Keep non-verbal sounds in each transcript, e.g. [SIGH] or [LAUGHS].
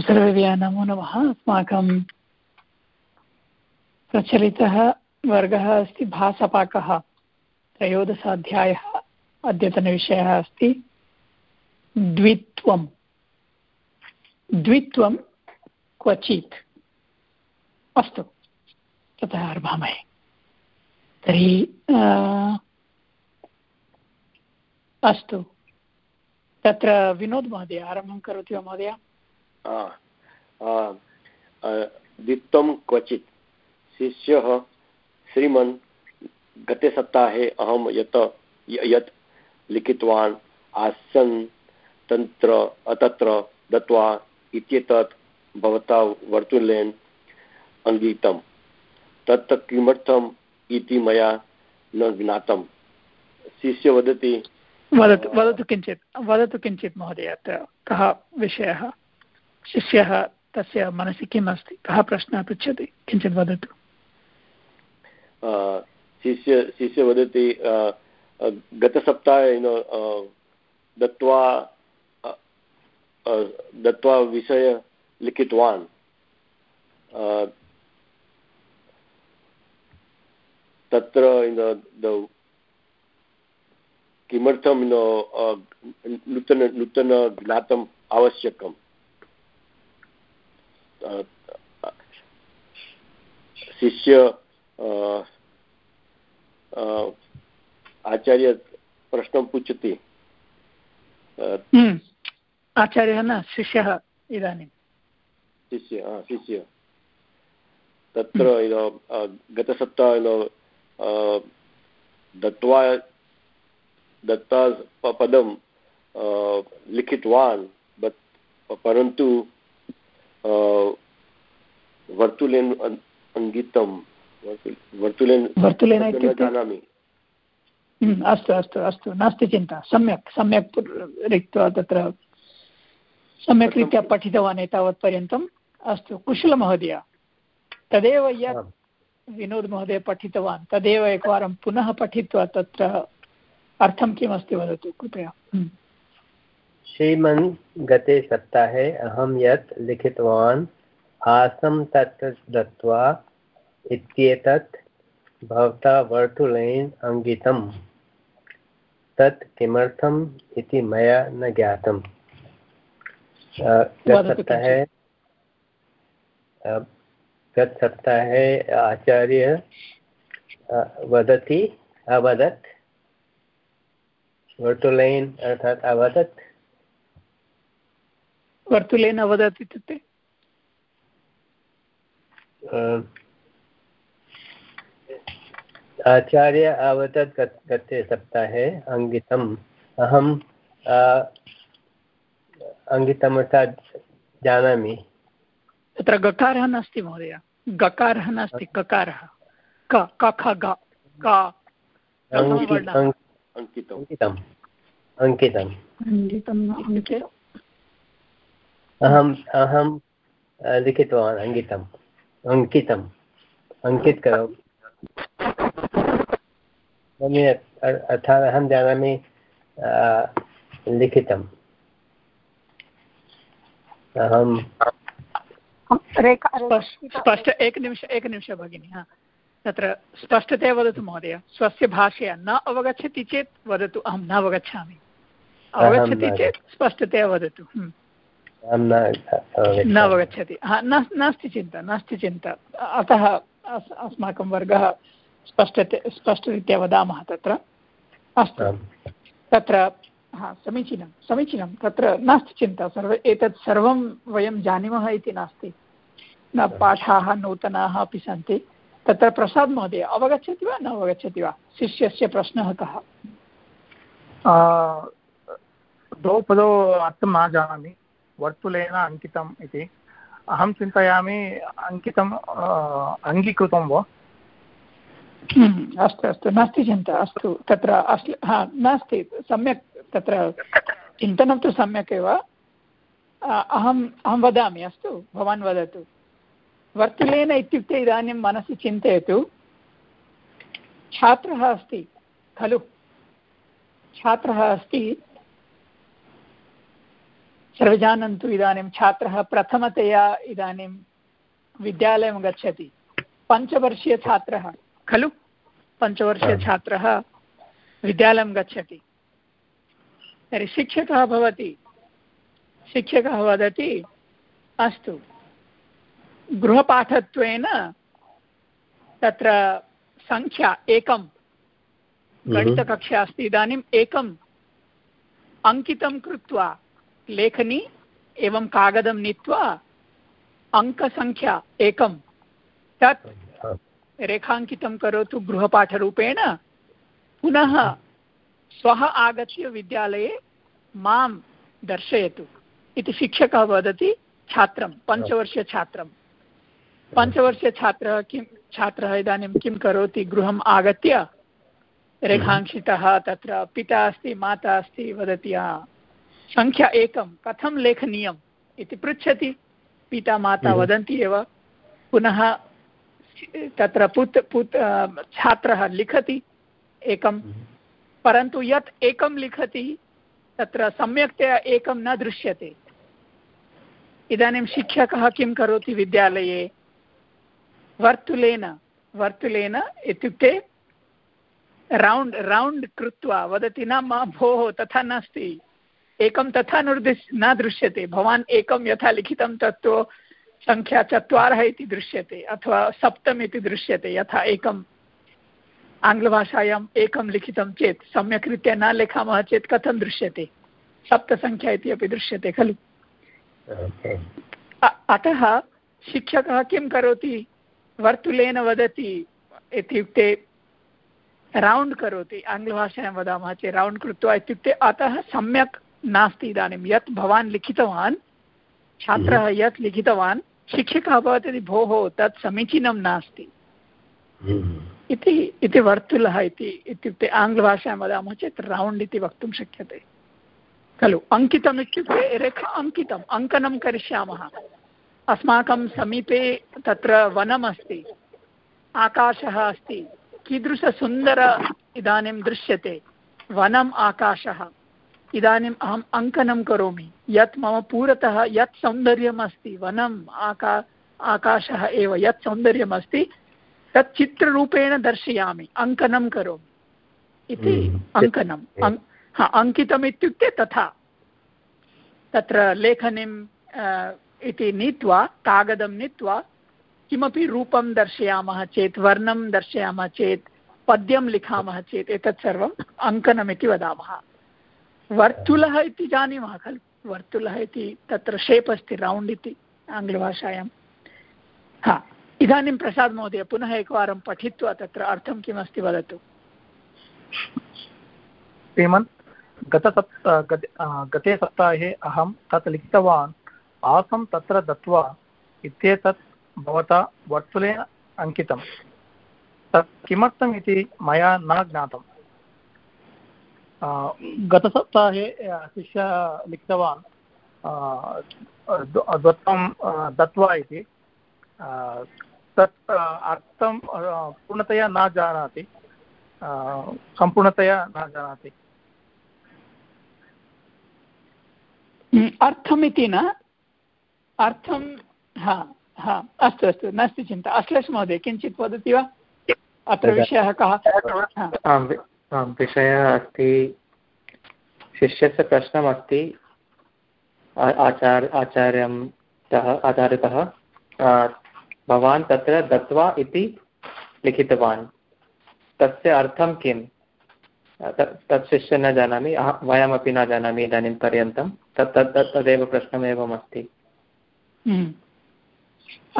सर्वेभ्यः नमो नमः। अस्माकं प्रचलितः वर्गः अस्ति, भासपाकः। त्रयोदशाध्यायः अद्यतनविषयः अस्ति। द्वित्वं। द्वित्वं क्वचित्। अस्तु, ततः आरभामहे। तर्हि अस्तु। तत्र विनोद् महोदय, आरम्भं करोति वा महोदय? द्वित्वं क्वचित्। शिष्यः श्रीमन् गते सप्ताहे अहं यत् यत् लिखितवान् आसन् तत्र तत्र दत्वा इत्येतत् भवता वर्तुलेन अङ्गीतं तत् किमर्थम् इति मया न ज्ञातं शिष्य वदति, वदतु वदतु किञ्चित् वदतु किञ्चित् महोदय, अत्र कः विषयः? शिष्यः तस्य मनसि किम् अस्ति कः प्रश्नः पृच्छति? किञ्चित् वदतु। शिष्य शिष्य वदति गतसप्ताहे दत्वा दत्वा विषय लिखितवान्। तत्र किमर्थं नूतन नूतन ज्ञातम् आवश्यकम्? शिष्य आचार्य प्रश्नं पृच्छति हम्म। आचार्यः न शिष्यः इदानीं। शिष्य शिष्य। तत्र गतसप्ताह दत्त्वा दत्ता पदं लिखितवान् परन्तु वर्तुलेन अङ्गितं वर्तुलेन वर्तुलेन जानामि। हम्म, अस्तु अस्तु अस्तु नास्ति चिन्ता सम्यक् सम्यक् रिक्त्वा तत्र सम्यक् रीत्या पठितवान् एतावत्पर्यन्तम् अस्तु कुशलमहोदय तदेव यत् विनोद् महोदय पठितवान् तदेव एकवारं पुनः पठित्वा तत्र अर्थं किमस्ति वदतु कृपया। हम्म। श्रीमन् गते सप्ताहे अहं यत् लिखितवान् आसं तत् दत्त्वा इत्येतत् भवता वर्तुलेन अङ्गितं तत् किमर्थम् इति मया न ज्ञातम्। गतसप्ताहे गतसप्ताहे आचार्य वदति अवदत्। वर्तुलेन अर्थात् अवदत्। वर्तुलेन अवदत् इत्युक्ते? आचार्य अवदत् गते सप्ताहे अङ्गितम् अहम् अङ्गितम् अर्थात् जानामि। तत्र गकारः नास्ति महोदय। गकारः नास्ति ककारः। क ख ग क। अङ्कितम् अङ्कितम्। अहम् अहं लिखितवान् अङ्कितम्। अङ्कितम्। अङ्कित करोमि अर्थात् अहं जानामि लिखितम्। अहं स्पष्ट एकनिमिष एकनिमिष भगिनि हा। तत्र स्पष्टतया वदतु महोदय। स्वस्य भाषया न अवगच्छति चेत् वदतु अहं न अवगच्छामि। अवगच्छति चेत् स्पष्टतया वदतु। हम्म। न अवगच्छति हा नास्ति चिन्ता नास्ति चिन्ता। अतः अस्माकं वर्गः स्पष्टते स्पष्टरीत्या वदामः तत्र। अस्तु। तत्र हा समीचीनं समीचीनं। तत्र नास्ति चिन्ता सर्वे एतत् सर्वं वयं जानीमः इति नास्ति। न पाठाः नूतनाः अपि सन्ति। तत्र प्रसाद् महोदय अवगच्छति वा न अवगच्छति वा? शिष्यस्य प्रश्नः कः? द्वौ पदौ अर्थं न जानामि। वर्तुलेन अङ्कितम् इति अहं चिन्तयामि अङ्कितम् अङ्गीकृतं वा हम्म, अस्तु अस्तु नास्ति चिन्ता अस्तु तत्र अस् हा नास्ति सम्यक् तत्र चिन्तनं तु सम्यक् एव अहम् अहं वदामि अस्तु भवान् वदतु वर्तुलेन इत्युक्ते इदानीं मनसि चिन्तयतु छात्रः अस्ति खलु छात्रः अस्ति सर्वे जानन्तु इदानीं छात्रः प्रथमतया इदानीं विद्यालयं गच्छति। पञ्चवर्षीयछात्रः खलु? पञ्चवर्षीयछात्रः विद्यालयं गच्छति। तर्हि शिक्षकः भवति। शिक्षकः वदति अस्तु। गृहपाठत्वेन तत्र सङ्ख्या एकं। गणितकक्षा अस्ति इदानीम् एकम्। अङ्कितं कृत्वा लेखनी एवं कागदं नीत्वा अङ्कसङ्ख्या एकं। तत् रेखाङ्कितं करोतु गृहपाठरूपेण। पुनः श्वः आगत्य विद्यालये माँ दर्शयतु इति शिक्षकः वदति छात्रं पञ्चवर्षछात्रं पञ्चवर्षछात्रः किं, छात्रः इदानीं किं करोति, गृहम् आगत्य रेखाङ्क्षितः तत्र पिता अस्ति, माता अस्ति वदति सङ्ख्या एकं कथं लेखनीयम् इति पृच्छति। पिता माता हम्म। वदन्ति एव। पुनः तत्र पुत् पुत् छात्रः लिखति एकं। हम्म। परन्तु यत् एकं लिखति तत्र सम्यक्तया एकं न दृश्यते। इदानीं शिक्षकः किं करोति विद्यालये? वर्तुलेन वर्तुलेन इत्युक्ते रौण्ड् रौण्ड् कृत्वा वदति न मा भोः तथा नास्ति। एकं तथा निर्दिश् न दृश्यते। भवान् एकं यथा लिखितं तत्तु सङ्ख्या चत्वारः इति दृश्यते अथवा सप्तम् इति दृश्यते यथा एकम् आङ्ग्लभाषायाम् एकं लिखितं चेत् सम्यक् रीत्या न लिखामः चेत् कथं दृश्यते? सप्तसङ्ख्या इति अपि दृश्यते खलु? अतः शिक्षकः किं करोति? वर्तुलेन वदति इत्युक्ते रौण्ड् करोति आङ्ग्लभाषायां वदामः चेत् रौण्ड् कृत्वा इत्युक्ते अतः सम्यक् नास्ति इदानीं। यत् भवान् लिखितवान् छात्रः हम्म। यत् लिखितवान् शिक्षकः भवति भोः तत् समीचीनं नास्ति। हम्म। इति इति वर्तुलः इति इत्युक्ते आङ्ग्लभाषायां वदामः चेत् रौण्ड् इति वक्तुं शक्यते। खलु अङ्कितम् इत्युक्ते रेखा अङ्कितम् अङ्कनं करिष्यामः। अस्माकं समीपे तत्र वनम् अस्ति आकाशः अस्ति कीदृशसुन्दर इदानीं दृश्यते वनम् आकाशः। इदानीम् अहम् अङ्कनं करोमि। यत् मम पुरतः यत् सौन्दर्यम् अस्ति वनम् आका आकाशः एव यत् सौन्दर्यम् अस्ति तत् चित्ररूपेण दर्शयामि अङ्कनं करोमि। इति हम्म। अङ्कनं। हा अङ्कितम् इत्युक्ते तथा। तत्र लेखनीम् इति नीत्वा कागदं नीत्वा किमपि रूपं दर्शयामः चेत् वर्णं दर्शयामः चेत् पद्यं लिखामः चेत् एतत् सर्वम् अङ्कनमिति वदामः। वर्तुलः इति जानीमः खलु। वर्तुलः इति तत्र शेप् अस्ति रौण्ड् इति, आङ्ग्लभाषायां। हा, इदानीं प्रसाद् महोदय, पुनः एकवारं पठित्वा तत्र अर्थं किमस्ति वदतु? श्रीमन् गतसप् गते सप्ताहे अहं तत् लिखितवान्, आसं तत्र दत्वा इत्येतत् भवता वर्तुलेन अङ्कितं। तत् किमर्थम् इति मया न ज्ञातम्। गतसप्ताहे शिष्यः लिखितवान् द्वत्वं दत्वा इति। तत् अर्थं पूर्णतया न जानाति। सम्पूर्णतया न जानाति। अर्थमिति न। अर्थं हा हा अस्तु अस्तु नास्ति चिन्ता। अश्लेष महोदय किञ्चित् वदति वा? अत्र विषयः कः? विषयः अस्ति, शिष्यस्य प्रश्नमस्ति आचार्य आचार्यतः भवान् तत्र दत्वा इति लिखितवान्। तस्य अर्थं किं शिष्य न जानामि वयमपि न जानामि इदानीं तत् तदेव प्रश्नमेवमस्ति। हम्म।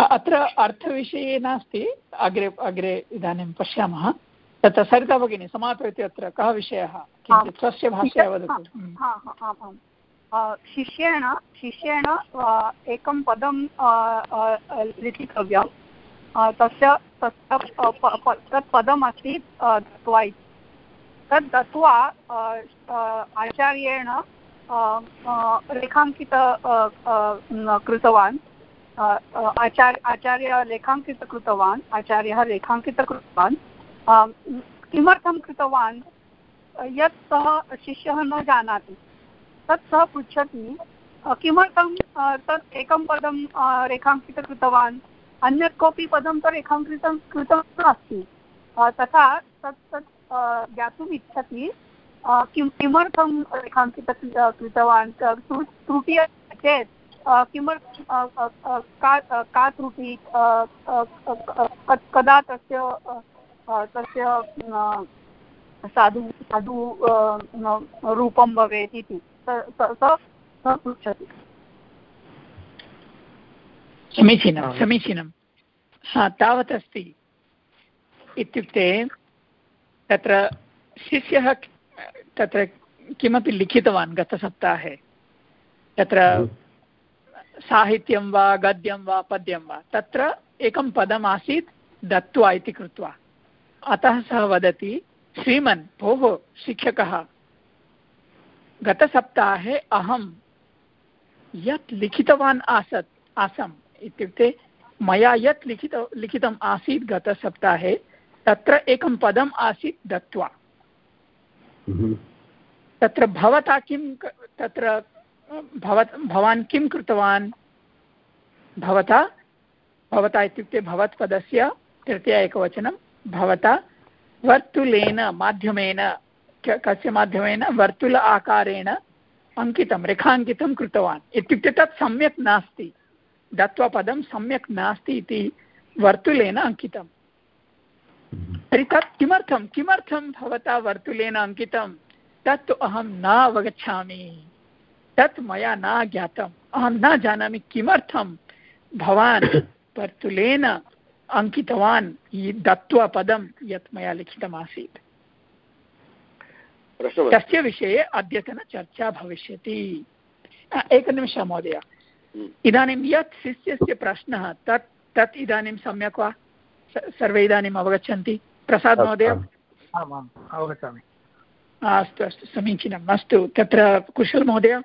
अत्र अर्थविषये नास्ति, अग्रे अग्रे इदानीं पश्यामः। तत्र सरिता भगिनी समापयति अत्र। कः विषयः? किञ्चित् स्वस्य भाषया वदतु। शिष्येण शिष्येण एकं पदं लिखितव्यं तस्य तत् पदम् अस्ति दत्वा इति। तद् दत्वा आचार्येण रेखाङ्कित कृतवान्। आचार्य आचार्य लेखाङ्कित कृतवान्। आचार्यः रेखाङ्कित कृतवान्। किमर्थं कृतवान्? यत् सः शिष्यः न जानाति, तत् सः पृच्छति किमर्थं तत् एकं पदं रेखाङ्कितं कृतवान्? अन्यत् कोऽपि पदं तु रेखाङ्कितं कृतं नास्ति। तथा तत् तत् ज्ञातुम् इच्छति किं किमर्थं रेखाङ्कित कृतवान्? त्रुटिः चेत् किमर्थं का का त्रुटिः कदा तस्य तस्य साधु साधु रूपं भवेत् इति। स पृच्छति। समीचीनं समीचीनं। हा तावत् अस्ति इत्युक्ते तत्र शिष्यः तत्र किमपि लिखितवान् गतसप्ताहे। तत्र साहित्यं वा गद्यं वा पद्यं वा तत्र एकं पदम् आसीत् दत्त्वा इति कृत्वा। अतः सः वदति श्रीमन् भोः शिक्षकः। गतसप्ताहे अहं यत् लिखितवान् आसत् आसम् इत्युक्ते मया यत् लिखित लिखितम् आसीत् गतसप्ताहे तत्र एकं पदम् आसीत् दत्त्वा। हम्म। तत्र भवता किं तत्र भवत् भवान् किं कृतवान्? भवता? भवता इत्युक्ते भवत्पदस्य तृतीय एकवचनं भवता वर्तुलेन माध्यमेन कस्य माध्यमेन वर्तुल आकारेण अङ्कितं रेखाङ्कितं कृतवान्। इत्युक्ते तत् सम्यक् नास्ति। दत्वा पदं सम्यक् नास्ति इति वर्तुलेन अङ्कितं। तर्हि तत् किमर्थं? किमर्थं भवता वर्तुलेन अङ्कितं? तत्तु अहं न अवगच्छामि। तत् मया न ज्ञातम्। अहं न जानामि किमर्थं भवान् [COUGHS] वर्तुलेन अङ्कितवान् दत्त्वा पदं यत् मया लिखितमासीत्। तस्य विषये अद्यतनचर्चा भविष्यति। एकनिमिषः महोदय। इदानीं यत् शिष्यस्य प्रश्नः तत् तत् इदानीं सम्यक् वा? सर्वे इदानीम् अवगच्छन्ति। प्रसाद् महोदय। आम्। आम् अवगच्छामि। अस्तु अस्तु समीचीनम्। अस्तु तत्र कुशल महोदय।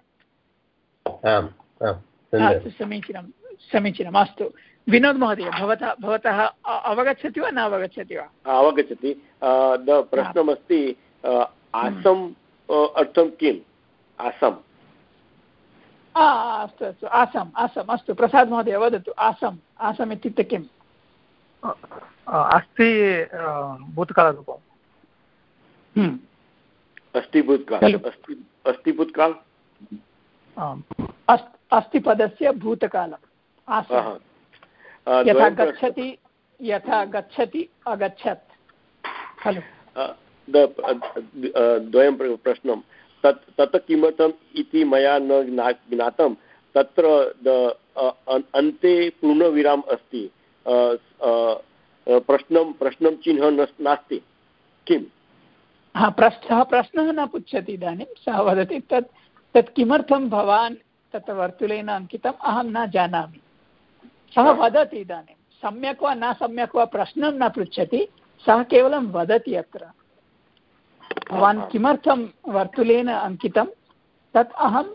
अस्तु समीचीनं समीचीनम् अस्तु। विनोद् महोदय भवतः भवतः अवगच्छति वा न अवगच्छति वा? अवगच्छति. प्रश्नमस्ति आसम् अर्थं किम्? आसम्. अस्तु अस्तु. आसम् आसम्. अस्तु प्रसाद् महोदय वदतु. आसम् आसम् इत्युक्ते किम्? अस्ति भूतकालरूपम्. हम्म। अस्ति भूतकाल. अस्ति अस्ति भूतकाल? अस्ति पदस्य भूतकालम्. आसम्. यथा गच्छति यथा गच्छति अगच्छत्। खलु। द्वयं प्रश्नं। तत् तत् किमर्थम् इति मया न ज्ञातं। तत्र अन्ते पूर्णविराम अस्ति। प्रश्नं प्रश्नं चिह्नं नास्ति। किम्? हा प्रश्नः प्रश्नः न पृच्छति इदानीं सः वदति तत् तत् किमर्थं भवान् तत्र वर्तुलेन अङ्कितम् अहं न जानामि। सः वदति इदानीं। सम्यक् वा न सम्यक् वा प्रश्नं न पृच्छति सः केवलं वदति अत्र। भवान् किमर्थं वर्तुलेन अङ्कितं? तत् अहं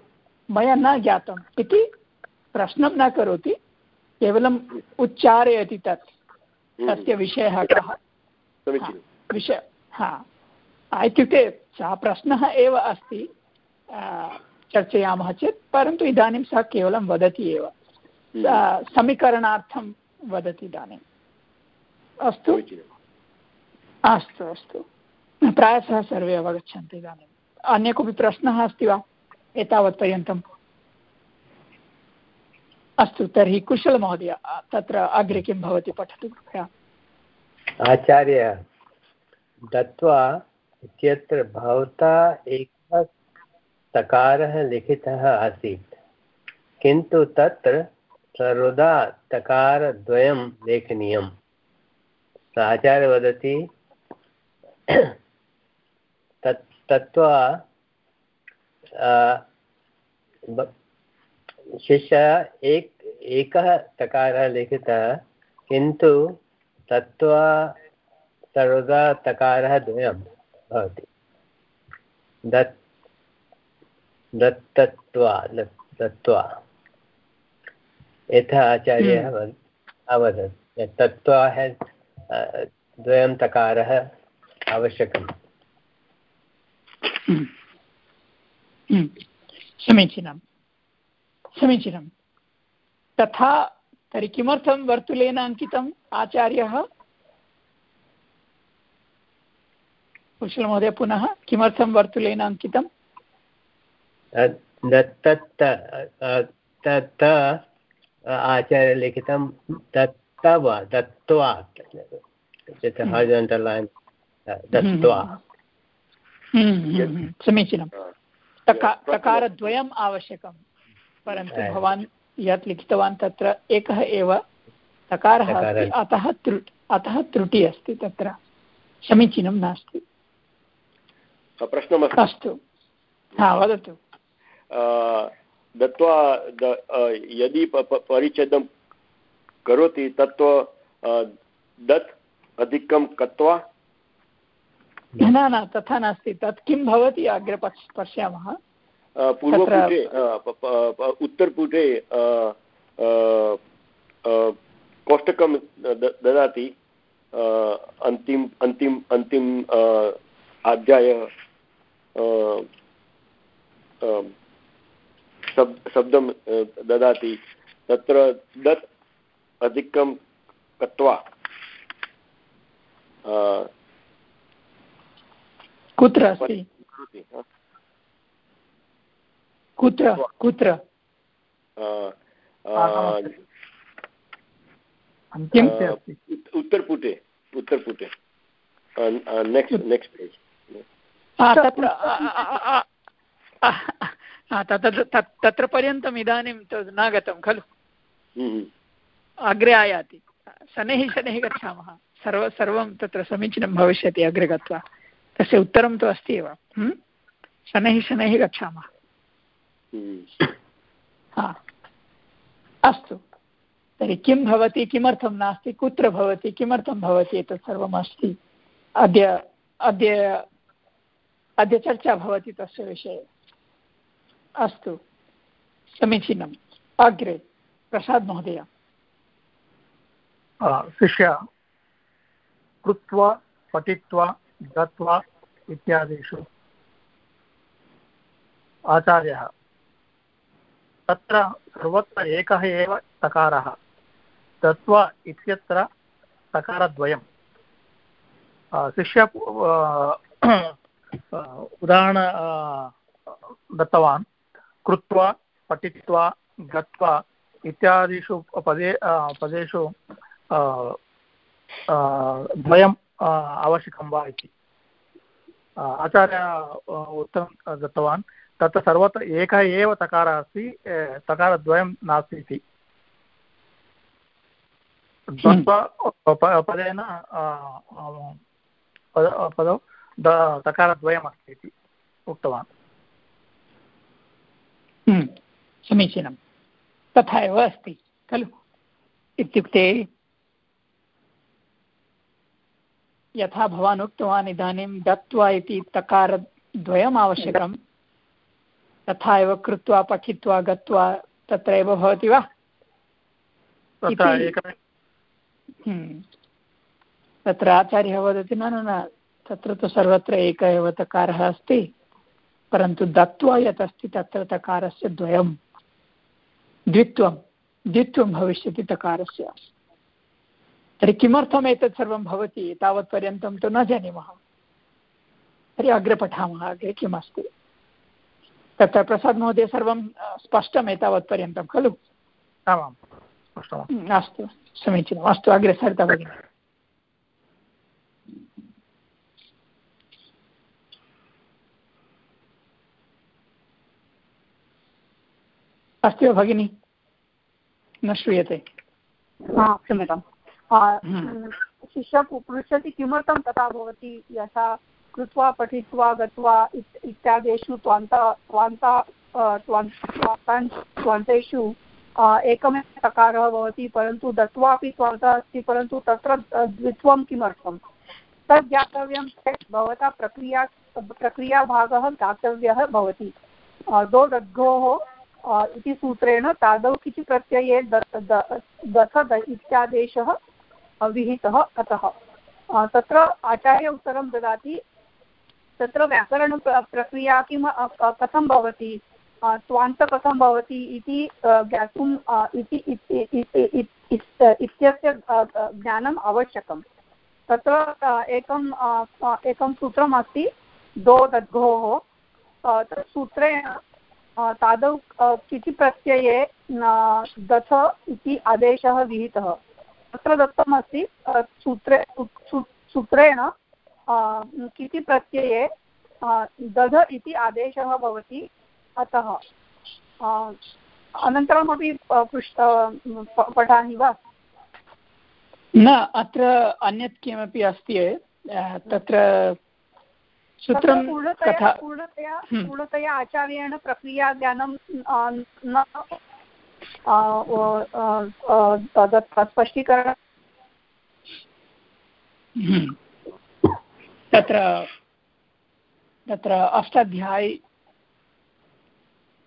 मया न ज्ञातम् इति प्रश्नं न करोति केवलम् उच्चारयति तत्। तस्य विषयः कः? विषय हा इत्युक्ते सः प्रश्नः एव अस्ति चर्चयामः चेत् परन्तु इदानीं सः केवलं वदति एव। समीकरणार्थं वदति इदानीम् अस्तु? अस्तु अस्तु। प्रायशः सर्वे अवगच्छन्ति इदानीम् अन्य कोऽपि प्रश्नः अस्ति वा? एतावत्पर्यन्तम् अस्तु तर्हि कुशलमहोदय तत्र अग्रे किं भवति पठतु कृपया। आचार्य दत्वा इत्यत्र भवता एकः तकारः लिखितः आसीत्। किन्तु तत्र सर्वदा तकारद्वयं लेखनीयम्। आचार्य वदति तत्, तत्त्वा शिष्य एक, एकः तकारः लिखितः, किन्तु तत्त्वा सर्वदा तकारः द्वयं भवति। दत्, दत्तत्वा दत्त्वा। यथा आचार्यः हम्म। अवदत् तत्त्वा द्वयं तकारः आवश्यकम् हम्म। हम्म। समीचीनं तथा तर्हि किमर्थं वर्तुलेन अङ्कितम् आचार्यः कुशलमहोदय पुनः किमर्थं वर्तुलेन अङ्कितम् तत् आचार्यलिखितं दत्तव दत्त्वा। हर्जण्टर्लैन् दत्त्वा समीचीनं। तकारद्वयम् आवश्यकं। परन्तु भवान् यत् लिखितवान् तत्र एकः एव तकारः अस्ति अतः त्रुटि अतः त्रुटिः अस्ति तत्र। समीचीनं नास्ति। प्रश्नमस्ति। अस्तु। हा वदतु। दत्वा यदि परिच्छेदं करोति तत्त्व दत् अधिकं कत्वा? न न तथा नास्ति। तत् किं भवति अग्रे पश् पश्यामः? पूर्वपुटे उत्तरपुटे कोष्टकं ददाति अन्तिम अन्तिम अन्तिम अध्यायः शब्दं ददाति। तत्र दत् अधिकं कृत्वा। कुत्र अस्ति? कुत्र कुत्र? उत्तरपुटे उत्तरपुटे। नेक्स्ट् नेक्स्ट् पेज् तत्र पर्यन्तम् इदानीं न गतं खलु? हम्म। अग्रे आयाति। शनैः शनैः गच्छामः। सर्व सर्वं तत्र समीचीनं भविष्यति अग्रे गत्वा। तस्य उत्तरं तु अस्ति एव। हम्म? शनैः शनैः गच्छामः। हम्म। हा। अस्तु। तर्हि किं भवति किमर्थं नास्ति कुत्र भवति किमर्थं भवति एतत् सर्वम् अस्ति। अद्य अद्य अद्य चर्चा भवति तस्य विषये। अस्तु। समीचीनम्। अग्रे, प्रसाद् महोदय। शिष्य, कृत्वा, पठित्वा गत्वा इत्यादिषु। आचार्यः, तत्र सर्वत्र एकः एव तकारः। दत्वा इत्यत्र तकारद्वयं शिष्य [CLEARS THROAT] उदाहरण दत्तवान्। कृत्वा, पठित्वा, गत्वा इत्यादिषु पदे पदेषु द्वयम् आवश्यकं वा इति। आचार्य उत्तरं दत्तवान्। तत्र सर्वत्र एकः एव तकारः अस्ति तकारद्वयं नास्ति इति। पदेन पदौ तकारद्वयमस्ति इति उक्तवान्। समीचीनं। तथा एव अस्ति खलु? इत्युक्ते यथा भवान् उक्तवान् इदानीं दत्त्वा इति तकारद्वयम् आवश्यकं तथा एव कृत्वा पठित्वा गत्वा तत्र एव भवति वा? हम्म। तत्र आचार्यः वदति न न तत्र तु सर्वत्र एक एव तकारः अस्ति। परन्तु दत्त्वा यत् अस्ति तत्र तकारस्य द्वयं द्वित्वं द्वित्वं भविष्यति तकारस्य। तर्हि किमर्थम् एतत् सर्वं भवति? तावत्पर्यन्तं तु न जानीमः। तर्हि अग्रे पठामः अग्रे किमस्ति? तत्र प्रसाद् महोदय सर्वं स्पष्टम् एतावत्पर्यन्तं खलु? आमाम् अस्तु समीचीनम्। अस्तु अग्रे सरिता भगिनि। अस्ति वा भगिनि? न श्रूयते। क्षम्यताम्। हम्म। शिष्यः पृच्छति किमर्थं तथा भवति? यथा कृत्वा पठित्वा गत्वा इत्यादिषु त्वान्त त्वान्त त्वान्तेषु एकमेव तकारः भवति परन्तु दत्वा अपि त्वान्तः अस्ति परन्तु तत्र द्वित्वं किमर्थं तद् ज्ञातव्यं चेत् भवता प्रक्रिया प्रक्रियाभागः ज्ञातव्यः भवति। दो दद्घोः इति सूत्रेण तादौ किचि प्रत्यये दथ इत्यादेशः विहितः अतः। तत्र आचार्य उत्तरं ददाति, तत्र व्याकरणप्रक्रिया किं, कथं भवति त्वान्त कथं भवति इति ज्ञातुम् इति इत्यस्य ज्ञानम् आवश्यकं तत्र एकं एकं सूत्रम् अस्ति दो दद्घोः। तत् सूत्रेण तादौ किति प्रत्यये दथ इति आदेशः विहितः। तत्र दत्तमस्ति सूत्रे सूत्रेण किति प्रत्यये दध इति आदेशः भवति, अतः अनन्तरमपि पृष् पठामि वा? न, अत्र अन्यत् किमपि अस्ति तत्र सूत्रं पूर्णतया पूर्णतया हम्म। पूर्णतया आचार्येण प्रक्रियाज्ञानं न स्पष्टीकरण हम्म। तत्र तत्र अष्टाध्यायी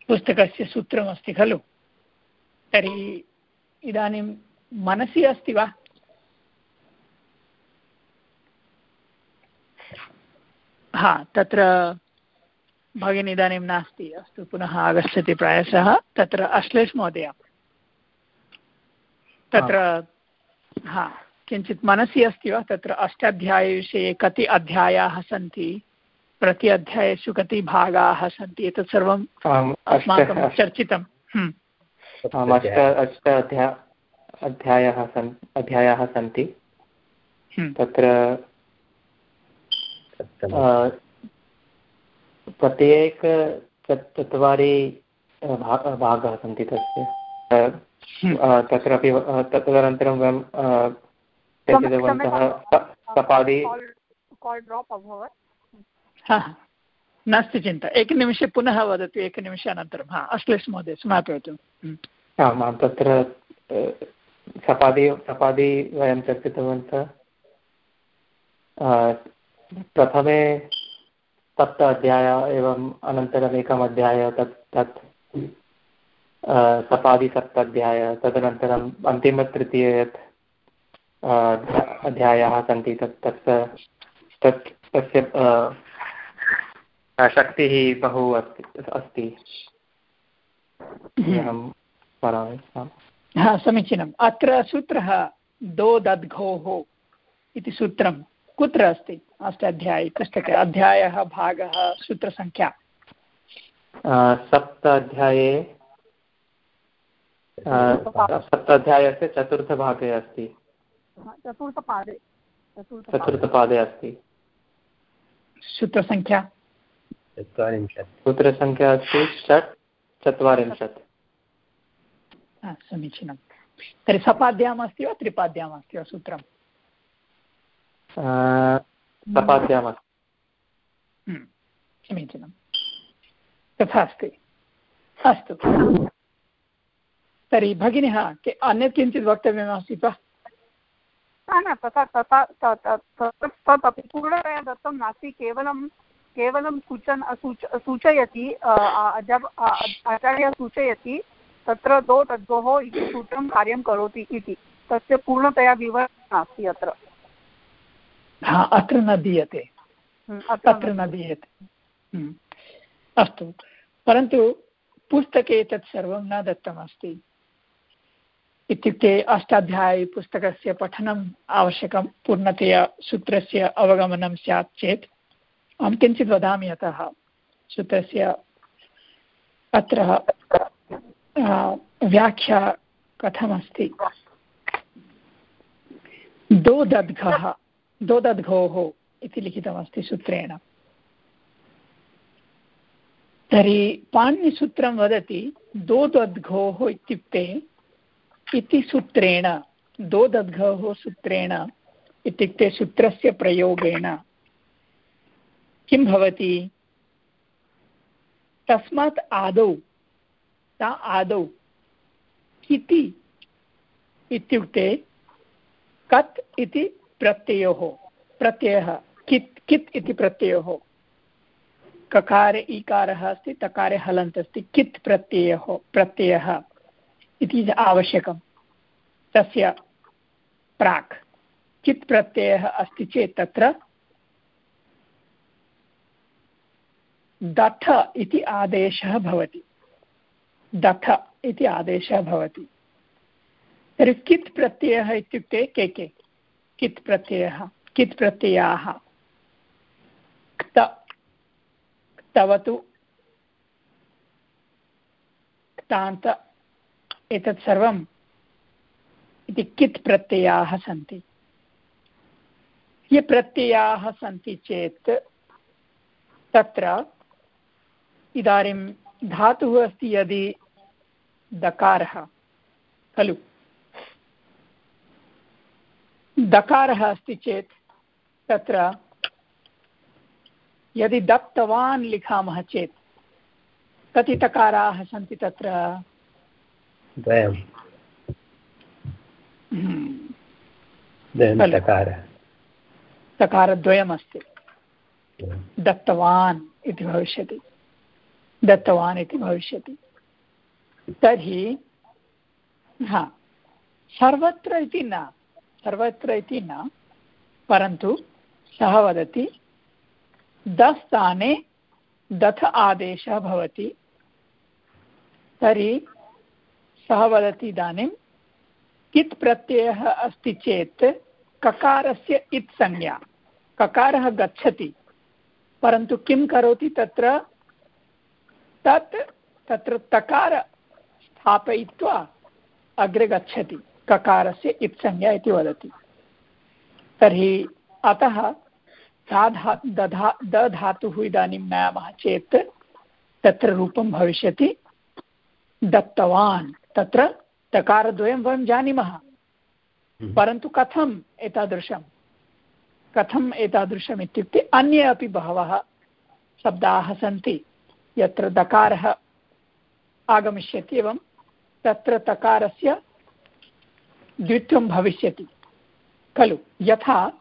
पुस्तकस्य सूत्रमस्ति खलु तर्हि इदानीं मनसि अस्ति वा हा तत्र भगिनी इदानीं नास्ति अस्तु पुनः आगच्छति प्रायशः तत्र अश्लेष महोदय। तत्र हा किञ्चित् मनसि अस्ति वा? तत्र अष्टाध्यायविषये कति अध्यायाः सन्ति? प्रति अध्यायेषु कति भागाः सन्ति? एतत् सर्वम् अस्माकं चर्चितम् हम्म। अष्ट अध्यायाः सन् अध्यायाः सन्ति। हम्म। तत्र प्रत्येक चत्वारि भागाः सन्ति तस्य। तत्रापि तदनन्तरं वयं चिन्तितवन्तः सपादि नास्ति चिन्ता एकनिमिषे पुनः वदतु एकनिमिषानन्तरं हा अश्लेष महोदय समापयतु। आम् आं तत्र सपादि सपादि वयं चर्चितवन्तः प्रथमे सप्त अध्याय एवम् अनन्तरम् एकम् अध्याय तत् तत् सपादि सप्ताध्याय तदनन्तरम् अन्तिमतृतीय यत् अध्यायाः सन्ति तत् तस्य तत् तस्य शक्तिः बहु अस्ति अस्ति। हम्म। हा। समीचीनम्। अत्र सूत्रः दो दद्घोः इति सूत्रं कुत्र अस्ति? अष्टाध्यायी पुस्तके अध्यायः भागः सूत्रसङ्ख्या। सप्त अध्याये सप्त अध्यायस्य चतुर्थभागे अस्ति। चतुर्थपादे चतुर्थपादे। अस्ति। सूत्रसङ्ख्या। चत्वारिंशत्। सूत्रसङ्ख्या अस्ति षट् चत्वारिंशत्। समीचीनं। तर्हि सपाद्याम् अस्ति वा त्रिपाद्याम् अस्ति वा सूत्रं सपाद्याम् हम्म, समीचीनं तथा अस्ति। अस्तु। तर्हि भगिन्यः अन्यत् किञ्चित् वक्तव्यमासीत् वा? न तथा तथा तदपि पूर्णतया दत्तं नास्ति। केवलं केवलं सूचन सूचयति जब आचार्यः सूचयति तत्र द्वौ तद्वोः इति सूत्रं कार्यं करोति इति। तस्य पूर्णतया विवरणं नास्ति अत्र। अत्र न दीयते। हम्म, अत्र न दीयते। हम्म। अस्तु। परन्तु पुस्तके तत् सर्वं न दत्तमस्ति। इत्युक्ते अष्टाध्यायीपुस्तकस्य पठनम् आवश्यकं पूर्णतया सूत्रस्य अवगमनं स्यात् चेत् अहं किञ्चित् वदामि अतः सूत्रस्य अत्र व्याख्या कथमस्ति। दोदद्घः। दोदद्घोः इति लिखितमस्ति सूत्रेण। तर्हि पाणिनिसूत्रं वदति दोदद्घोः इत्युक्ते इति सूत्रेण, दोदद्घोः सूत्रेण इत्युक्ते सूत्रस्य प्रयोगेण। किं भवति? तस्मात् आदौ सा आदौ किति इत्युक्ते कत् इति प्रत्ययोः, प्रत्ययः, कित् कित् इति प्रत्ययोः। ककारे ईकारः अस्ति, तकारे हलन्त् अस्ति, कित् प्रत्ययः प्रत्ययः इति आवश्यकं। तस्य प्राक्, कित् प्रत्ययः अस्ति चेत् तत्र दठ इति आदेशः भवति। दथ इति आदेशः भवति। तर्हि कित् प्रत्ययः इत्युक्ते के के? कित् प्रत्ययः कित् प्रत्ययाः क्त क्तवतु। क्तान्त, एतत् सर्वम् इति कित् प्रत्ययाः सन्ति। ये प्रत्ययाः सन्ति चेत् तत्र इदानीं धातुः अस्ति यदि दकारः, खलु। दकारः अस्ति चेत् तत्र यदि दत्तवान् लिखामः चेत् कति तकाराः सन्ति तत्र? द्वयं। द्वयं तकारः। तकारद्वयमस्ति। दत्तवान् इति भविष्यति। दत्तवान् इति भविष्यति। तर्हि हा सर्वत्र इति न। सर्वत्र इति न। परन्तु सः वदति, दस्थाने दथ आदेशः भवति। तर्हि सः वदति इदानीं, कित् प्रत्ययः अस्ति चेत् ककारस्य इत् संज्ञा। ककारः गच्छति, परन्तु किं करोति तत्र? तत् तत्र तकार स्थापयित्वा अग्रे गच्छति। ककारस्य इत्संज्ञा इति वदति। तर्हि अतः धा दधा दधातुः इदानीं नयामः चेत् तत्र रूपं भविष्यति। दत्तवान्। तत्र तकारद्वयं वयं जानीमः। हम्म। परन्तु कथम् एतादृशं? कथम् एतादृशम् इत्युक्ते अन्ये अपि बहवः शब्दाः सन्ति। यत्र दकारः आगमिष्यति एवं तत्र तकारस्य द्वित्वं भविष्यति। खलु, यथा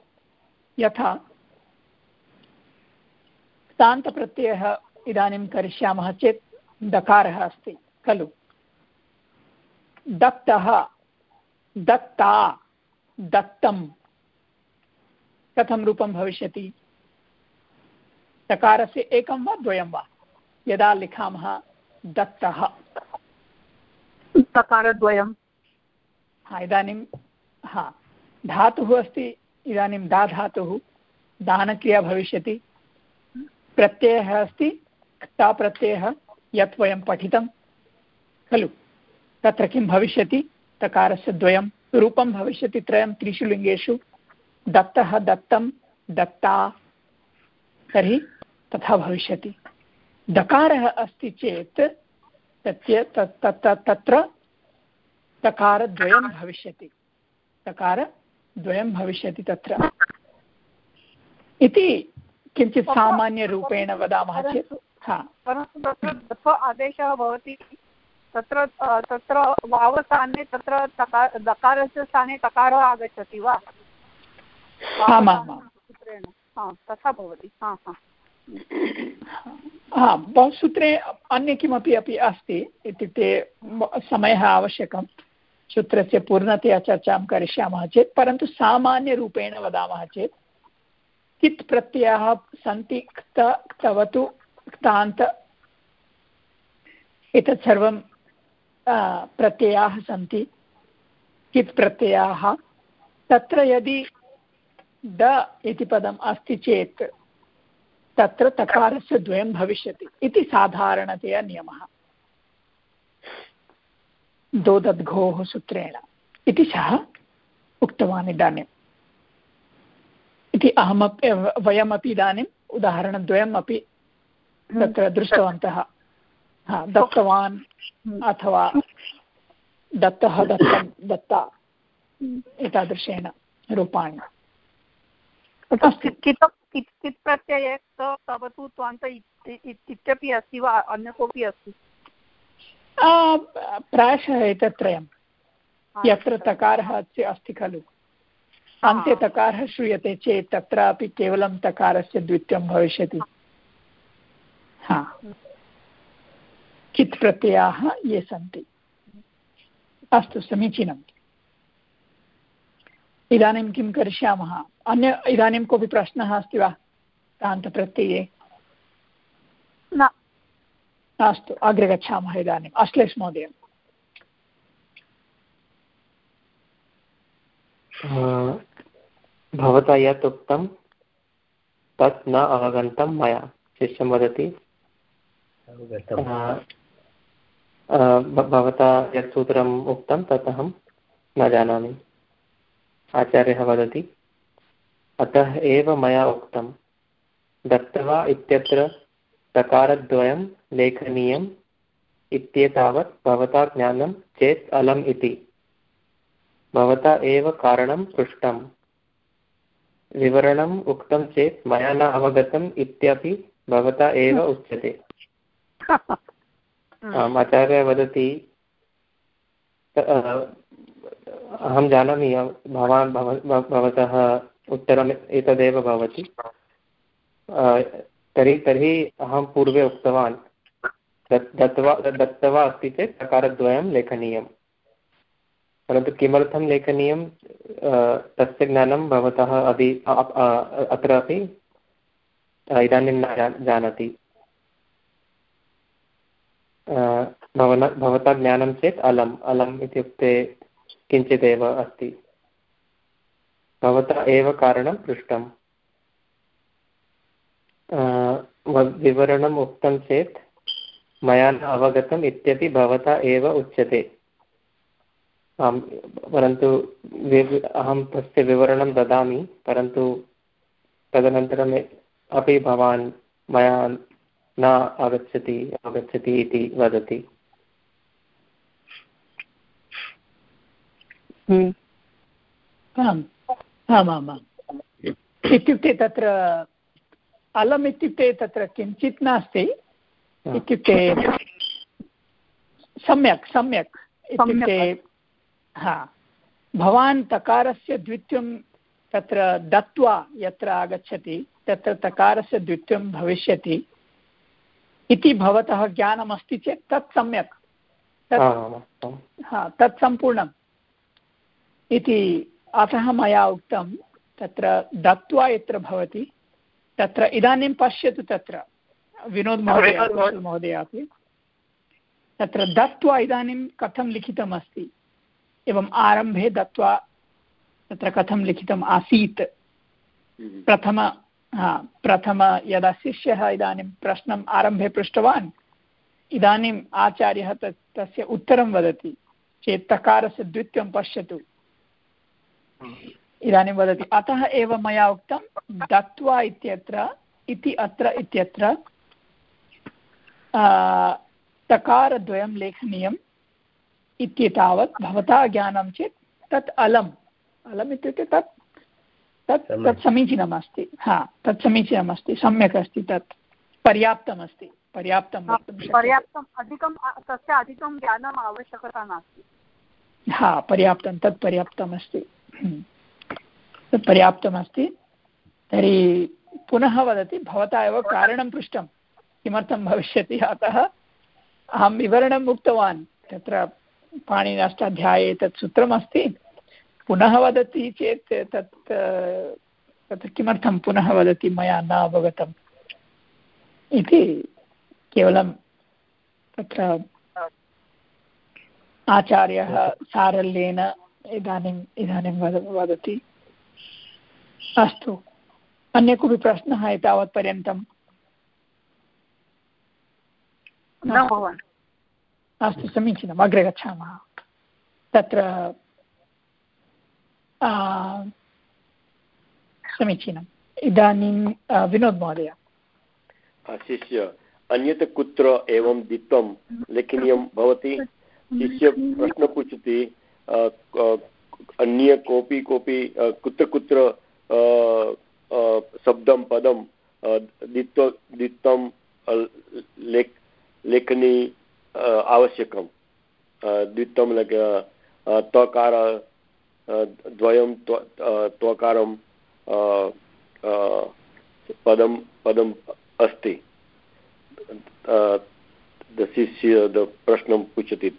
यथा क्तान्तप्रत्ययः इदानीं करिष्यामः चेत् दकारः अस्ति। खलु। दत्तः, दत्ता दत्तं कथं रूपं भविष्यति? तकारस्य एकं वा द्वयं वा? यदा लिखामः दत्तः। तकारद्वयं हा इदानीं, हा, धातुः अस्ति, इदानीं दा धातुः, दानक्रिया भविष्यति, प्रत्ययः अस्ति क्ता प्रत्ययः, यत् वयं पठितं, खलु, तत्र किं भविष्यति, तकारस्य द्वयं, रूपं भविष्यति, त्रयं, त्रिषु लिङ्गेषु, दत्तः दत्तं, दत्ता, तर्हि तथा भविष्यति। दकारः अस्ति चेत्, तस्य तत्र तकारद्वयं भविष्यति। तकारद्वयं भविष्यति तत्र। इति किञ्चित् सामान्यरूपेण वदामः चेत्। हा। परन्तु तत्र आदेशः भवति तत्र तत्र वावस्थाने तत्र तकार दकारस्य स्थाने तकारः आगच्छति वा? तथा भवति। हा हा। हा बहुसूत्रे अन्य किमपि अपि अस्ति इत्युक्ते समयः आवश्यकं सूत्रस्य पूर्णतया चर्चां करिष्यामः चेत्, परन्तु सामान्यरूपेण वदामः चेत्, कित् प्रत्ययाः सन्ति, क्त, क्तवतु, क्तान्त, एतत् सर्वं प्रत्ययाः सन्ति। कित् प्रत्ययाः? तत्र यदि द इति पदम् अस्ति चेत्, तत्र तकारस्य द्वयं भविष्यति इति साधारणतया नियमः। दोदद्घोः सूत्रेण। इति सः उक्तवान् इदानीम् इति अहमपि वयमपि इदानीम् उदाहरणद्वयम् अपि तत्र दृष्टवन्तः। हा दत्तवान् अथवा दत्तः दत्तं दत्ता एतादृशेन रूपाणि। त्वान्त इत्यपि अस्ति वा अन्य कोऽपि अस्ति? प्रायशः एतत्त्रयं यत्र तकारः अस्ति खलु। अन्ते तकारः श्रूयते चेत् तत्रापि केवलं तकारस्य द्वित्वं भविष्यति। हा। कित् प्रत्ययाः ये सन्ति? अस्तु समीचीनम्। इदानीं किं करिष्यामः? अन्य इदानीं कोऽपि प्रश्नः अस्ति वा? तान्तप्रत्यये? न। अस्तु अग्रे गच्छामः इदानीम्। अश्लेष महोदय। भवता यत् उक्तं तत् न अवगतं मया। शिष्यं वदति। भवता यत् सूत्रम् उक्तं तत् अहं न जानामि। आचार्यः वदति। अतः एव मया उक्तं। दत्त्वा इत्यत्र प्रकारद्वयं लेखनीयम् इत्येतावत् भवता ज्ञानं चेत् अलम् इति। भवता एव कारणं पृष्टम्। विवरणम् उक्तं चेत् मया न अवगतम् इत्यपि भवता एव उच्यते। आम् आचार्यः वदति अहं जानामि भवान् भवतः उत्तरम् एतदेव भवति। तर्हि तर्हि अहं पूर्वे उक्तवान् दत्त्वा दत्त्वा अस्ति चेत् प्रकारद्वयं लेखनीयं। परन्तु किमर्थं लेखनीयं? तस्य ज्ञानं भवतः अपि अत्र अपि इदानीं न जानाति। भवन, भवता ज्ञानं चेत् अलम् अलम् इत्युक्ते किञ्चिदेव अस्ति। भवता एव कारणं विवरणम् उक्तं चेत् मया न अवगतम् इत्यपि भवता एव उच्यते। आम्, परन्तु अहं तस्य विवरणं ददामि, परन्तु तदनन्तरम् अपि भवान् न आगच्छति आगच्छति इति वदति। आम् तत्र अलम् इत्युक्ते तत्र किञ्चित् नास्ति इत्युक्ते सम्यक् सम्यक् इत्युक्ते हा। भवान् तकारस्य द्वित्वं तत्र दत्त्वा यत्र आगच्छति तत्र तकारस्य द्वित्वं भविष्यति इति भवतः ज्ञानमस्ति चेत् तत् सम्यक्। तत् हा तत् सम्पूर्णम् इति अतः मया उक्तं तत्र दत्त्वा यत्र भवति तत्र इदानीं पश्यतु तत्र। विनोद् महोदय महोदय। अपि तत्र दत्त्वा इदानीं कथं लिखितमस्ति एवम् आरम्भे दत्त्वा तत्र कथं लिखितम् आसीत्? हम्म। प्रथम हा प्रथम यदा शिष्यः इदानीं प्रश्नम् आरम्भे पृष्टवान् इदानीम् आचार्यः तत् तस्य उत्तरं वदति चेत् तकारस्य द्वित्वं पश्यतु। इदानीं वदति। अतः एव मया उक्तं दत्त्वा इत्यत्र इति अत्र इत्यत्र तकारद्वयं लेखनीयं इत्येतावत् भवता ज्ञानं चेत् तत् अलम्। अलम् इत्युक्ते तत् तत् तत् समीचीनमस्ति। हा तत् समीचीनमस्ति सम्यक् अस्ति तत्। पर्याप्तमस्ति पर्याप्तं पर्याप्तम् अधिकं तस्य अधिकं ज्ञानम् आवश्यकता नास्ति। हा पर्याप्तं तत् पर्याप्तमस्ति। हम्म। पर्याप्तमस्ति। तर्हि पुनः वदति, भवता एव कारणं पृष्टं। किमर्थं भविष्यति अतः अहं विवरणम् उक्तवान्। तत्र पाणिनाष्टाध्याये तत् सूत्रमस्ति। पुनः वदति चेत् तत् तत् किमर्थं पुनः वदति मया न अवगतम् इति केवलं तत्र आचार्यः सारल्येन इदानीम्, इदानीं वद, वदति। अस्तु। अन्य कोऽपि प्रश्नः एतावत्पर्यन्तम् अस्तु समीचीनम् अग्रे गच्छामः। तत्र समीचीनम्। इदानीं विनोद् महोदय। शिष्य अन्यत् कुत्र एवं द्वित्वं लेखनीयं भवति? शिष्य प्रश्न पृच्छति अन्य कोऽपि कोऽपि कुत्र कुत्र शब्दं, पदं द्वित्व द्वित्वं लेख, लेखनी आवश्यकं। द्वित्वं त्वकार द्वयं त्वकारं पदं पदम् अस्ति। शिष्य प्रश्नं पृच्छति।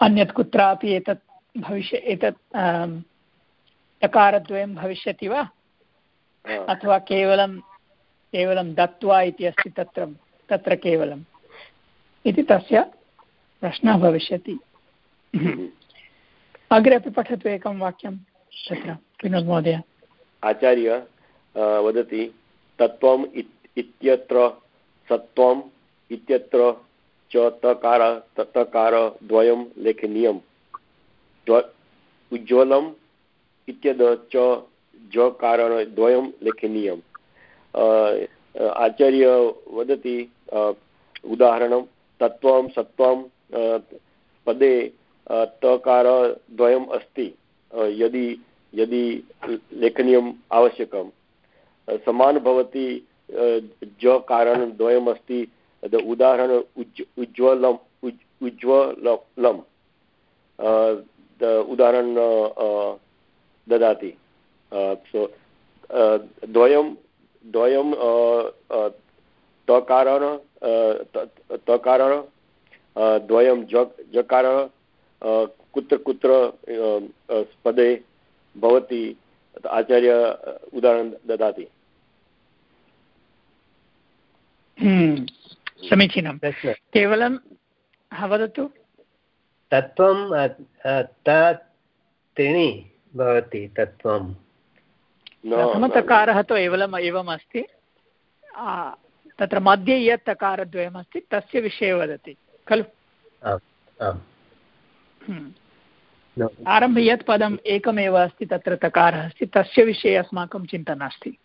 अन्यत् कुत्रापि एतत् भविष्य एतत् चकारद्वयं भविष्यति वा? अथवा केवलं केवलं दत्त्वा इति अस्ति तत्र तत्र केवलम्? इति तस्य प्रश्नः भविष्यति। [COUGHS] अग्रे अपि पठतु एकं वाक्यं तत्र विनोद् महोदय? आचार्य वदति तत्त्वम् इत्यत्र सत्त्वम् इत्यत्र च तकार तकारद्वयं लेखनीयम्। उज्ज्वलम् इत्यद च लेखनीयम्। आचार्य वदति उदाहरणं, तत्त्वं, सत्त्वं पदे तकारद्वयम् अस्ति। यदि यदि लेखनीयम् आवश्यकं समान भवति ज कारणद्वयम् अस्ति उदाहरण उज् उज्ज्वलम् उज्ज्वलं उदाहरण ददाति सो द्वयं द्वयं तकारण तकारण द्वयं जक् जकार कुत्र कुत्र पदे भवति आचार्य उदाहरणं ददाति समीचीनं। केवलं वदतु तत्त्वं त्रीणि भवति तत्त्वं प्रथमतकारः तु एवलम् एवम् अस्ति तत्र मध्ये यत् तकारद्वयमस्ति तस्य विषये वदति खलु? हम्म। आरम्भे यत् पदम् एकमेव अस्ति तत्र तकारः अस्ति तस्य विषये अस्माकं चिन्ता नास्ति।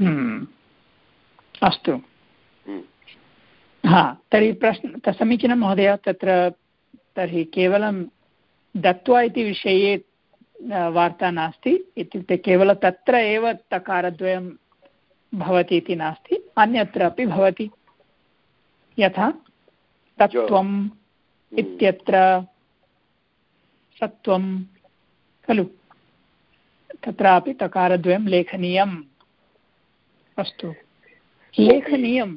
हम्म। अस्तु। हम्म। हा तर्हि प्रश्न समीचीनं महोदय तत्र तर्हि केवलं दत्त्वा इति विषये वार्ता नास्ति। इत्युक्ते केवलं तत्र एव तकारद्वयं भवति इति नास्ति अन्यत्र अपि भवति। यथा तत्त्वम् इत्यत्र सत्त्वं खलु? तत्रापि तकारद्वयं लेखनीयम्। अस्तु। लेखनीयं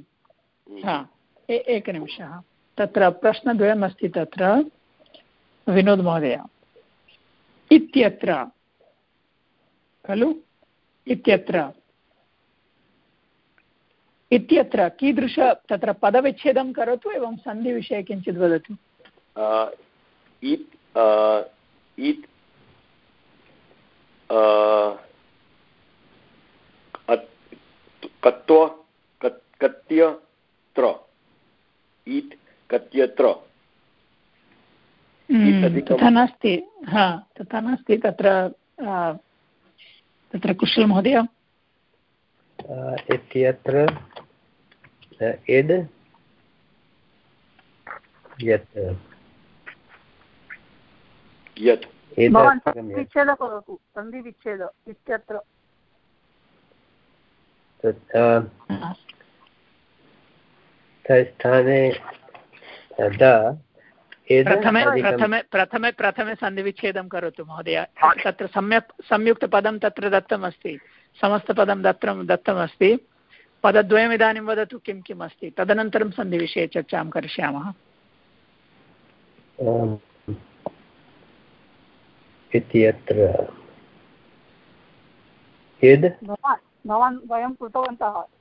हा एकनिमिषः। तत्र प्रश्नद्वयम् अस्ति तत्र। विनोद् महोदय। इत्यत्र। खलु? इत्यत्र। इत्यत्र कीदृश तत्र पदविच्छेदं करोतु एवं सन्धिविषये किञ्चित् वदतु। कत्व कत्यत्र ईत् कत्यत्र हम्म, तथा नास्ति हा तथा नास्ति तत्र तत्र कुशलमहोदय इत्यत्र इड् यत् यत् विच्छेद करोतु सन्धिविच्छेद इत्यत्र स्थाने प्रथमे प्रथमे प्रथमे प्रथमे सन्धिविच्छेदं करोतु महोदय। तत्र सम्यक् संयुक्तपदं तत्र दत्तमस्ति। समस्तपदं दत्तं दत्तमस्ति। पदद्वयम् इदानीं वदतु किं किम् अस्ति। तदनन्तरं सन्धिविषये चर्चां करिष्यामः। इत्यत्र यद्? भवान् वयं कृतवन्तः।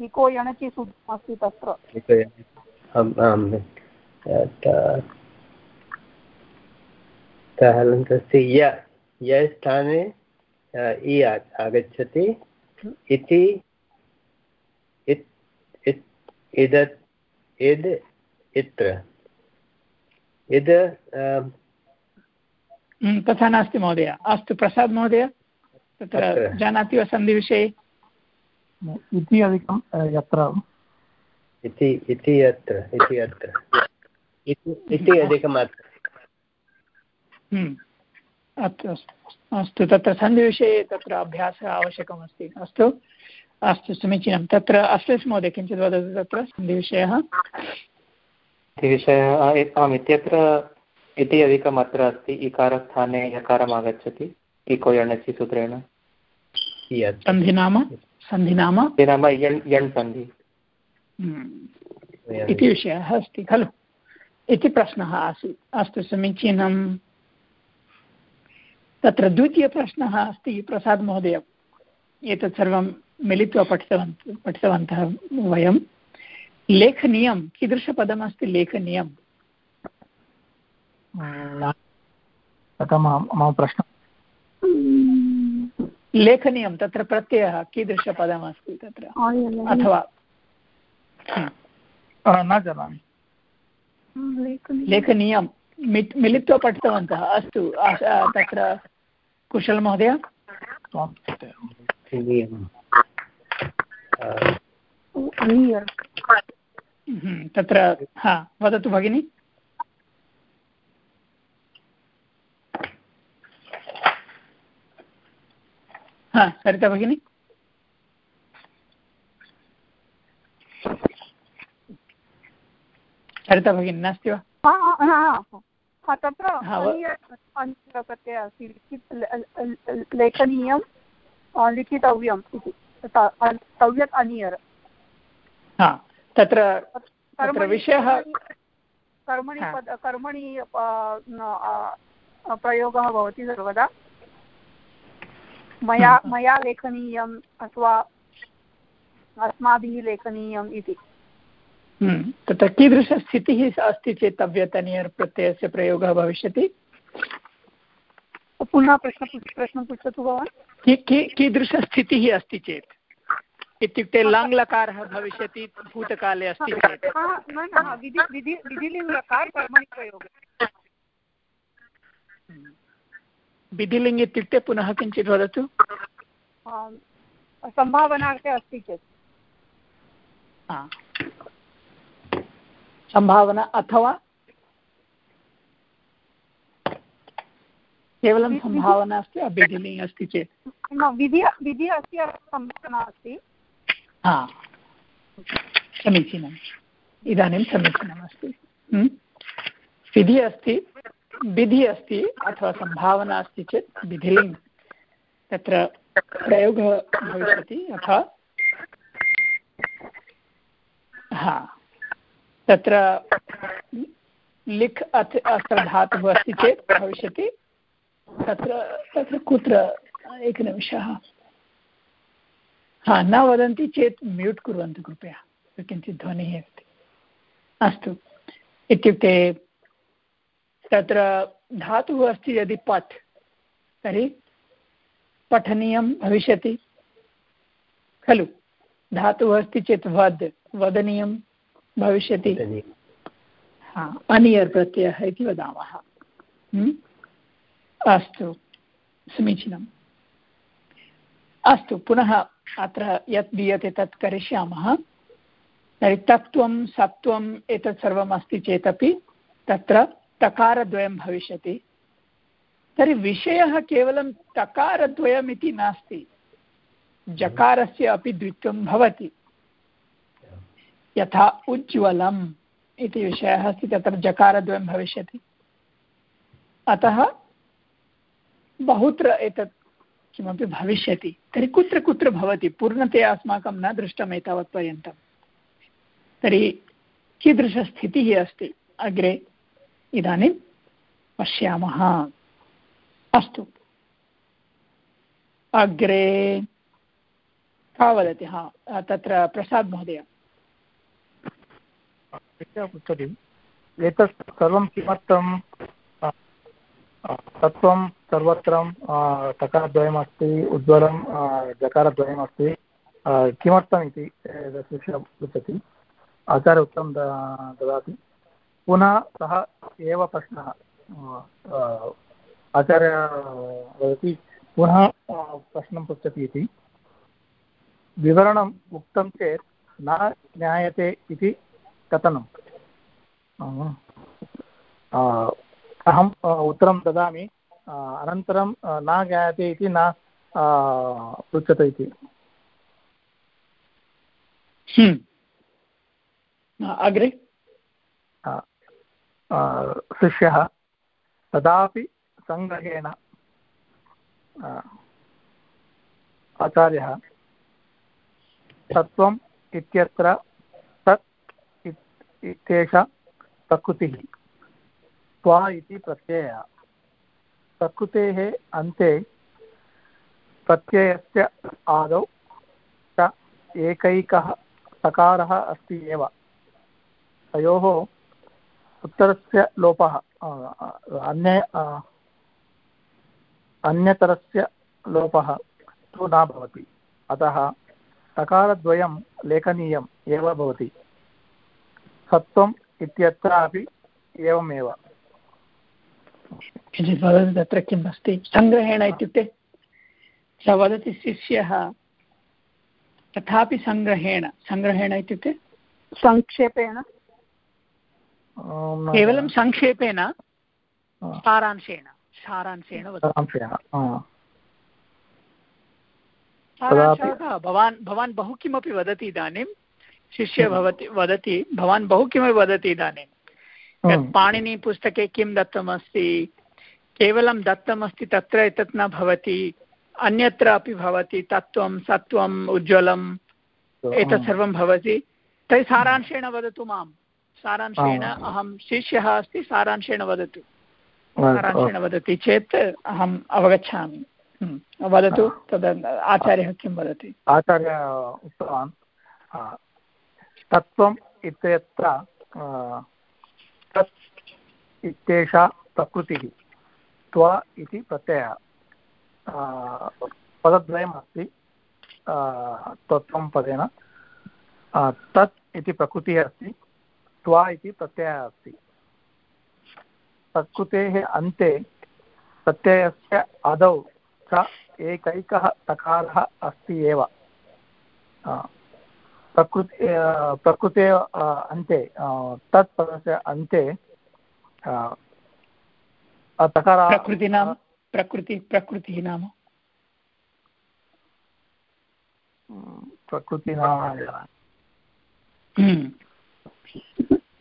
इको यणचि अस्ति तत्र। हलन्तस्य य य स्थाने इ आगच्छति। इति इदत् इद् इत्र। इद् तथा नास्ति महोदय। अस्तु प्रसाद् महोदय। तत्र जानाति वा सन्धिविषये? इति अधिकं यत्र? इति इति अत्र इति अत्र इति अधिकम् अत्र। हम्म। अस्तु अस्तु अस्तु तत्र सन्धिविषये तत्र अभ्यासः आवश्यकमस्ति। अस्तु अस्तु समीचीनं। तत्र अश्लेष महोदय किञ्चित् वदतु तत्र सन्धिविषयः। विषयः आम् इत्यत्र इति अधिकम् अत्र अस्ति। इकारस्थाने यकारम् आगच्छति इको यणचि सूत्रेण सन्धिनाम? सन्धिनाम नाम? यण् यण् सन्धि। हम्म। इति विषयः अस्ति खलु? इति प्रश्नः आसीत्। अस्तु समीचीनं। तत्र द्वितीयप्रश्नः अस्ति प्रसादमहोदय। एतत् सर्वं मिलित्वा पठितवन्तः पठितवन्तः वयं। लेखनीयं कीदृशपदमस्ति लेखनीयं? तथा मम प्रश्नः लेखनीयं तत्र प्रत्ययः कीदृशपदमस्ति तत्र? अथवा? न जानामि। लेखनीयं। मिलित्वा पठितवन्तः। अस्तु तत्र कुशलमहोदय तत्र हा वदतु भगिनि। हा सरिता भगिनि। सरिता भगिनी नास्ति वा? तत्र प्रत्ययः अस्ति लेखनीयं लिखितव्यम् इति। तव्यत् अनियर्। तत्र तत्र विषयः कर्मणि कर्मणि प्रयोगः भवति सर्वदा। मया हम्म। मया लेखनीयम् अथवा अस्माभिः लेखनीयम् इति। हम्म। तत्र कीदृशस्थितिः अस्ति चेत् तव्यतनियर् प्रत्ययस्य प्रयोगः भविष्यति? पुनः प्रश्न प्रश्नं पृच्छतु भवान्। कीदृशस्थितिः अस्ति चेत्? इत्युक्ते लाङ्लकारः भविष्यति भूतकाले अस्ति चेत्। विधिलिङ्ग् इत्युक्ते पुनः किञ्चित् वदतु। सम्भावनार्थे अस्ति चेत्। सम्भावना अथवा? केवलं सम्भावना अस्ति विधिलिङ्ग् अस्ति चेत्। विधि विधि अस्ति सम्भावना अस्ति। समीचीनम्। इदानीं समीचीनमस्ति। विधिः अस्ति। विधिः अस्ति अथवा सम्भावना अस्ति चेत् विधिलिङ्ग् तत्र प्रयोगः भविष्यति अथवा हा। तत्र लिख् अथ अत्र धातुः अस्ति चेत् भविष्यति। तत्र तत्र कुत्र? एकनिमिषः। हा, न वदन्ति चेत् म्यूट् कुर्वन्तु कृपया। किञ्चित् ध्वनिः अस्ति। अस्तु। इत्युक्ते तत्र धातुः अस्ति यदि पठ् तर्हि पठनीयं भविष्यति। खलु धातुः अस्ति चेत् वद् वदनीयं भविष्यति। हा अनियर् प्रत्ययः इति वदामः। अस्तु समीचीनम्। अस्तु पुनः अत्र यत् दीयते तत् करिष्यामः। तर्हि तत्त्वं सत्त्वम् एतत् सर्वम् अस्ति चेदपि तत्र तकारद्वयं भविष्यति। तर्हि विषयः केवलं तकारद्वयम् इति नास्ति। जकारस्य अपि द्वित्वं भवति। यथा उज्ज्वलम् इति विषयः अस्ति, तत्र जकारद्वयं भविष्यति। अतः बहुत्र एतत् किमपि भविष्यति। तर्हि कुत्र कुत्र भवति? पूर्णतया अस्माकं न दृष्टम् एतावत्पर्यन्तं तर्हि कीदृशस्थितिः अस्ति? अग्रे इदानीं पश्यामः। अस्तु। अग्रे का वदति? हा, तत्र प्रसाद् महोदय। एतत् सर्वं किमर्थं? तत्त्वं सर्वत्र तकारद्वयमस्ति उज्ज्वलं जकारद्वयमस्ति। किमर्थम् इति शिक्षा पृच्छति। आचार्य उत्तरं ददाति। पुनः सः एव प्रश्नः। आचार्य वदति पुनः प्रश्नं पृच्छति इति। विवरणम् उक्तं चेत् न ज्ञायते इति कथनं अहम् उत्तरं ददामि। अनन्तरं न ज्ञायते इति न पृच्छते इति। हम्म। अग्रे। शिष्यः तदापि सङ्ग्रहेण आचार्यः तत्त्वम् इत्यत्र तत् इत्येषा प्रकृतिः, त्वा इति प्रत्ययः। प्रकृतेः अन्ते प्रत्ययस्य आदौ एकैकः सकारः अस्ति एव। तयोः उत्तरस्य लोपः अन्य अन्यतरस्य लोपः तु न भवति। अतः सकारद्वयं लेखनीयम् एव भवति। सत्त्वम् इत्यत्रापि एवमेव। किञ्चित् वदतु तत्र किम् अस्ति? सङ्ग्रहेण इत्युक्ते स वदति शिष्यः तथापि सङ्ग्रहेण। सङ्ग्रहेण इत्युक्ते? सङ्क्षेपेण केवलं सङ्क्षेपेण सारांशेण सारांशेण सारांशः भवान् भवान् बहु किमपि वदति इदानीं? शिष्य भवति वदति भवान् बहु किमपि वदति इदानीं? यत् पाणिनिपुस्तके किं दत्तमस्ति? केवलं दत्तमस्ति तत्र एतत् न भवति अन्यत्र अपि भवति तत्त्वं सत्त्वम् उज्ज्वलम् एतत् सर्वं भवति। तर्हि सारांशेण वदतु माँ सारांशेण अहं शिष्यः अस्ति सारांशेण वदतु। सारांशेण वदति चेत् अहम् अवगच्छामि। वदतु तद् आचार्यः किं वदति? आचार्य उक्तवान् तत्त्वम् इत्यत्र तत् इत्येषा प्रकृतिः त्व इति प्रत्ययः। पदद्वयम् अस्ति त्वत्वं पदेन। तत् इति प्रकृतिः अस्ति त्वा इति प्रत्ययः अस्ति। प्रकृतेः अन्ते प्रत्ययस्य आदौ च एकैकः तकारः अस्ति एव। प्रकृति प्रकृते अन्ते तत् पदस्य अन्ते तकार प्रकृति नाम? प्रकृति प्रकृतिः नाम? प्रकृति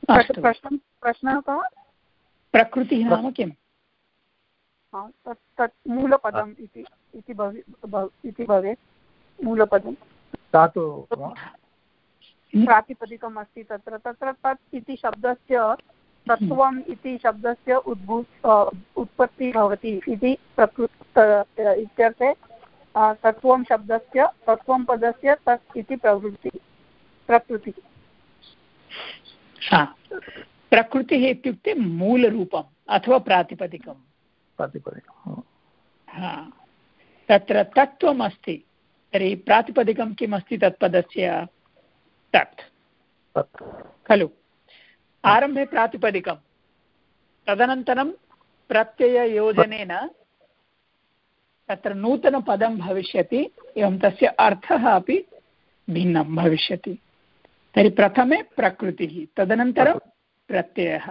नाम प्रश्नः कः? प्रकृतिः नाम किम्? तत् तत् मूलपदम् इति इति भवेत् मूलपदं धातु प्रातिपदिकम् अस्ति तत्र तत्र तत् इति शब्दस्य तत्त्वम् इति शब्दस्य उद्भू उत्पत्तिः भवति इति प्रकृत इत्यर्थे तत्त्वं शब्दस्य तत्त्वं पदस्य तत् इति प्रवृत्ति प्रकृतिः। प्रकृतिः इत्युक्ते मूलरूपम् अथवा प्रातिपदिकं प्रातिपदिकं हा. तत्र तत्त्वम् अस्ति। तर्हि प्रातिपदिकं किम् अस्ति तत्पदस्य? तत्। खलु। आरम्भे प्रातिपदिकं तदनन्तरं प्रत्यययोजनेन तत्र नूतनपदं भविष्यति। एवं तस्य अर्थः अपि भिन्नं भविष्यति। तर्हि प्रथमे प्रकृतिः तदनन्तरं प्रत्ययः।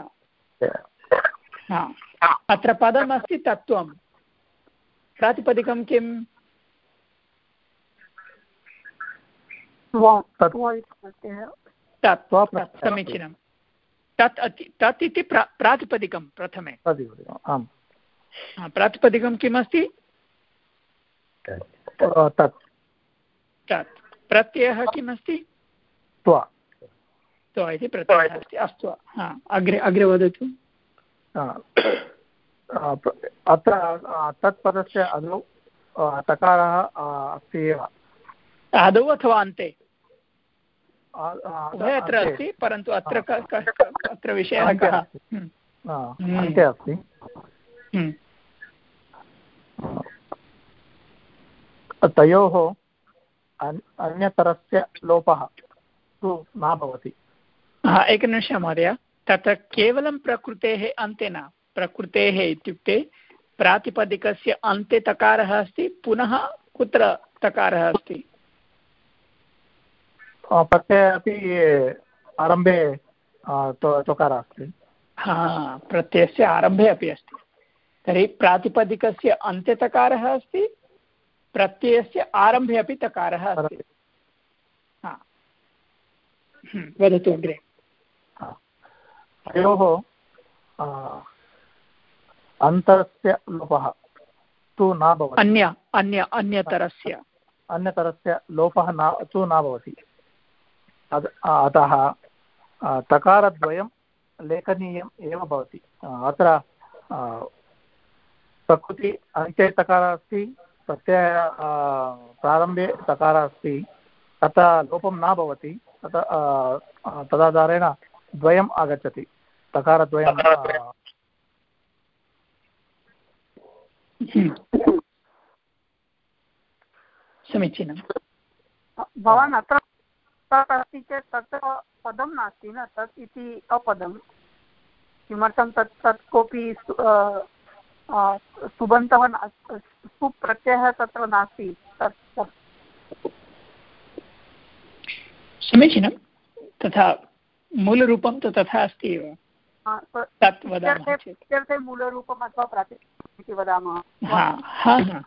अत्र पदमस्ति तत्त्वं। प्रातिपदिकं किम्? तत् समीचीनं। तत् अति तत् इति प्रा प्रातिपदिकं प्रथमे। प्रातिपदिकं किमस्ति? तत्। तत्। प्रत्ययः किमस्ति? त्व। त्व इति प्रत्ययः अस्ति। अस्तु अग्रे अग्रे वदतु। [COUGHS] अत्र तत्पदस्य आदौ तकारः अस्ति एव। आदौ अथवा अन्ते? उभयत्र अस्ति परन्तु अत्र अत्र विषयः कः? अन्ते अस्ति। तयोः अन्यतरस्य लोपः तु न भवति। एकनिमिषं महोदय। तत्र केवलं प्रकृतेः अन्ते न। प्रकृतेः इत्युक्ते प्रातिपदिकस्य अन्ते तकारः अस्ति पुनः कुत्र तकारः अस्ति? प्रत्यये अपि आरम्भे चकारः अस्ति। हा प्रत्ययस्य आरम्भे अपि अस्ति। तर्हि प्रातिपदिकस्य अन्ते तकारः अस्ति प्रत्ययस्य आरम्भे अपि तकारः अस्ति। हम्म, वदतु अग्रे। तयोः अन्तरस्य लोपः तु न भवति। अन्य अन्य अन्यतरस्य। अन्यतरस्य लोपः न तु न भवति। अतः तकारद्वयं लेखनीयम् एव भवति। अत्र प्रकृति अन्ते तकारः अस्ति प्रत्यय प्रारम्भे तकारः अस्ति तथा लोपं न भवति तथा तदाधारेण द्वयम् आगच्छति। तकारद्वयं समीचीनं भवान् अत्र अस्ति चेत् तत्र पदं नास्ति न? तत् इति अपदं। किमर्थं तत् तत् कोऽपि सुबन्तः सुप्रत्ययः तत्र नास्ति। तत् समीचीनं तथा मूलरूपं तु तथा अस्ति एव। तत् वदामः चेत्। मूलरूपम् अथवा प्रातिपदिकम् इति वदामः। हा हा हा।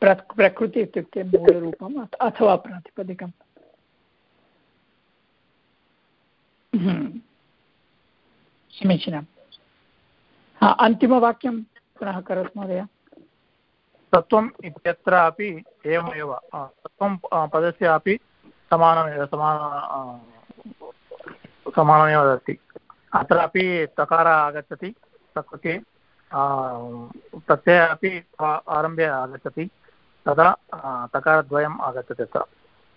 प्रकृति इत्युक्ते मूलरूपम् अथवा प्रातिपदिकम्। हम्म। समीचीनं हा अन्तिमवाक्यं पुनः करोतु महोदय। तत्त्वम् इत्यत्र अपि एवमेव। तत्त्वं पदस्य अपि समानमेव समान समानमेव वदति अत्रापि तकारः आगच्छति प्रकृते प्रत्ययः अपि आरम्भे आगच्छति तदा तकारद्वयम् आगच्छति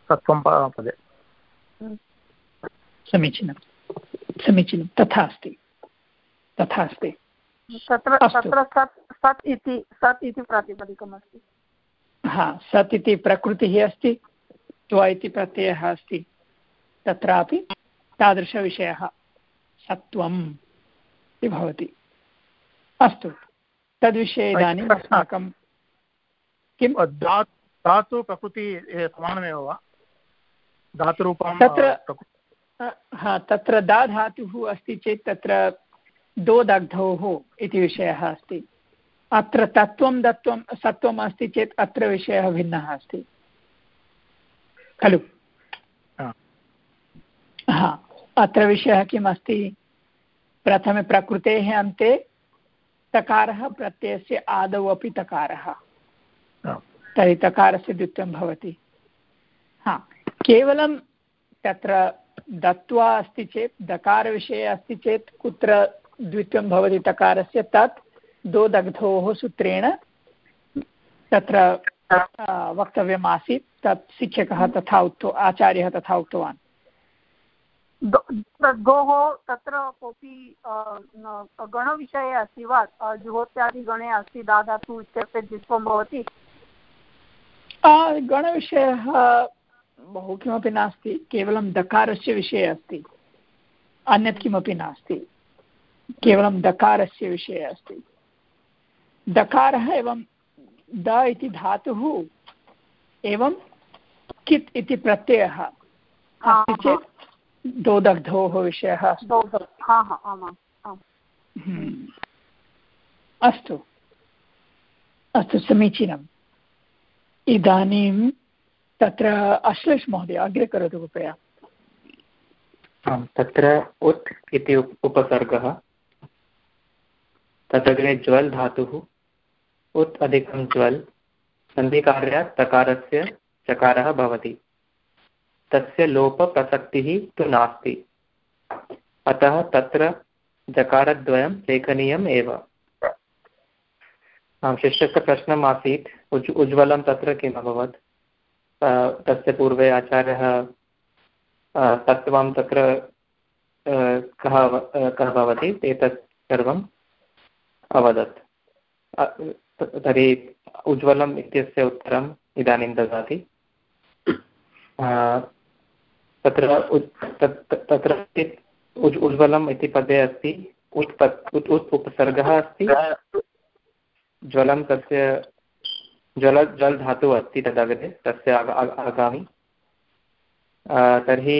तत्त्वं पदे। समीचीनं समीचीनं तथा अस्ति तथा अस्ति। तत्र तत्र सत् सत् इति सत् इति प्रातिपदिकमस्ति। हा सत् इति प्रकृतिः अस्ति त्व इति प्रत्ययः अस्ति तत्रापि तादृशविषयः सत्त्वम् इति भवति। अस्तु तद्विषये इदानीम् अस्माकं किं धातु प्रकृति समानमेव वा? धातुरूपं तत्र हा तत्र दा धातुः अस्ति चेत् तत्र दो दग्धोः इति विषयः अस्ति। अत्र तत्त्वं दत्त्वं सत्त्वम् अस्ति चेत् अत्र विषयः भिन्नः अस्ति। खलु? हा। अत्र विषयः किम् अस्ति प्रथमे प्रकृतेः अन्ते तकारः प्रत्ययस्य आदौ अपि तकारः। तर्हि तकारस्य द्वित्वं भवति। हा। केवलं तत्र दत्त्वा अस्ति चेत् दकारविषये अस्ति चेत् कुत्र द्वित्वं भवति तकारस्य तत् दो दग्धोः सूत्रेण तत्र वक्तव्यमासीत्। तत् शिक्षकः तथा उक्तो आचार्यः तथा उक्तवान्। गोः तत्र कोऽपि गणविषये अस्ति वा? जुहोत्यादिगणे अस्ति दादातु इत्यस्य द्वित्वं भवति? गणविषयः बहु किमपि नास्ति केवलं दकारस्य विषये अस्ति। अन्यत् किमपि नास्ति। केवलं दकारस्य विषये अस्ति। दकारः एवं द इति धातुः एवं कित् इति प्रत्ययः अस्ति चेत् दोदग्धोः विषयः हम्म। अस्तु। अस्तु समीचीनम्। इदानीं तत्र अश्लेष महोदय अग्रे करोतु कृपया। आम् तत्र उत् इति उपसर्गः। तदग्रे ज्वल् धातुः। उत् अधिकं ज्वल्। सन्धिकार्यात् तकारस्य चकारः भवति। तस्य लोपप्रसक्तिः तु नास्ति। अतः तत्र जकारद्वयं लेखनीयम् एव। आं, शिष्यस्य प्रश्नम् आसीत्। उज् उज्ज्वलं तत्र किम् अभवत्? तस्य पूर्वे आचार्यः तत्त्वं तत्र कः कः भवति? एतत् सर्वम् अवदत्। तर्हि उज्ज्वलम् इत्यस्य उत्तरम् इदानीं ददाति। तत्र तत्र उज्ज्वलम् इति पदे अस्ति। उत्पत् उत् उपसर्गः अस्ति। ज्वलं तस्य जल जल् धातुः अस्ति तदग्रे तस्य आगामि। तर्हि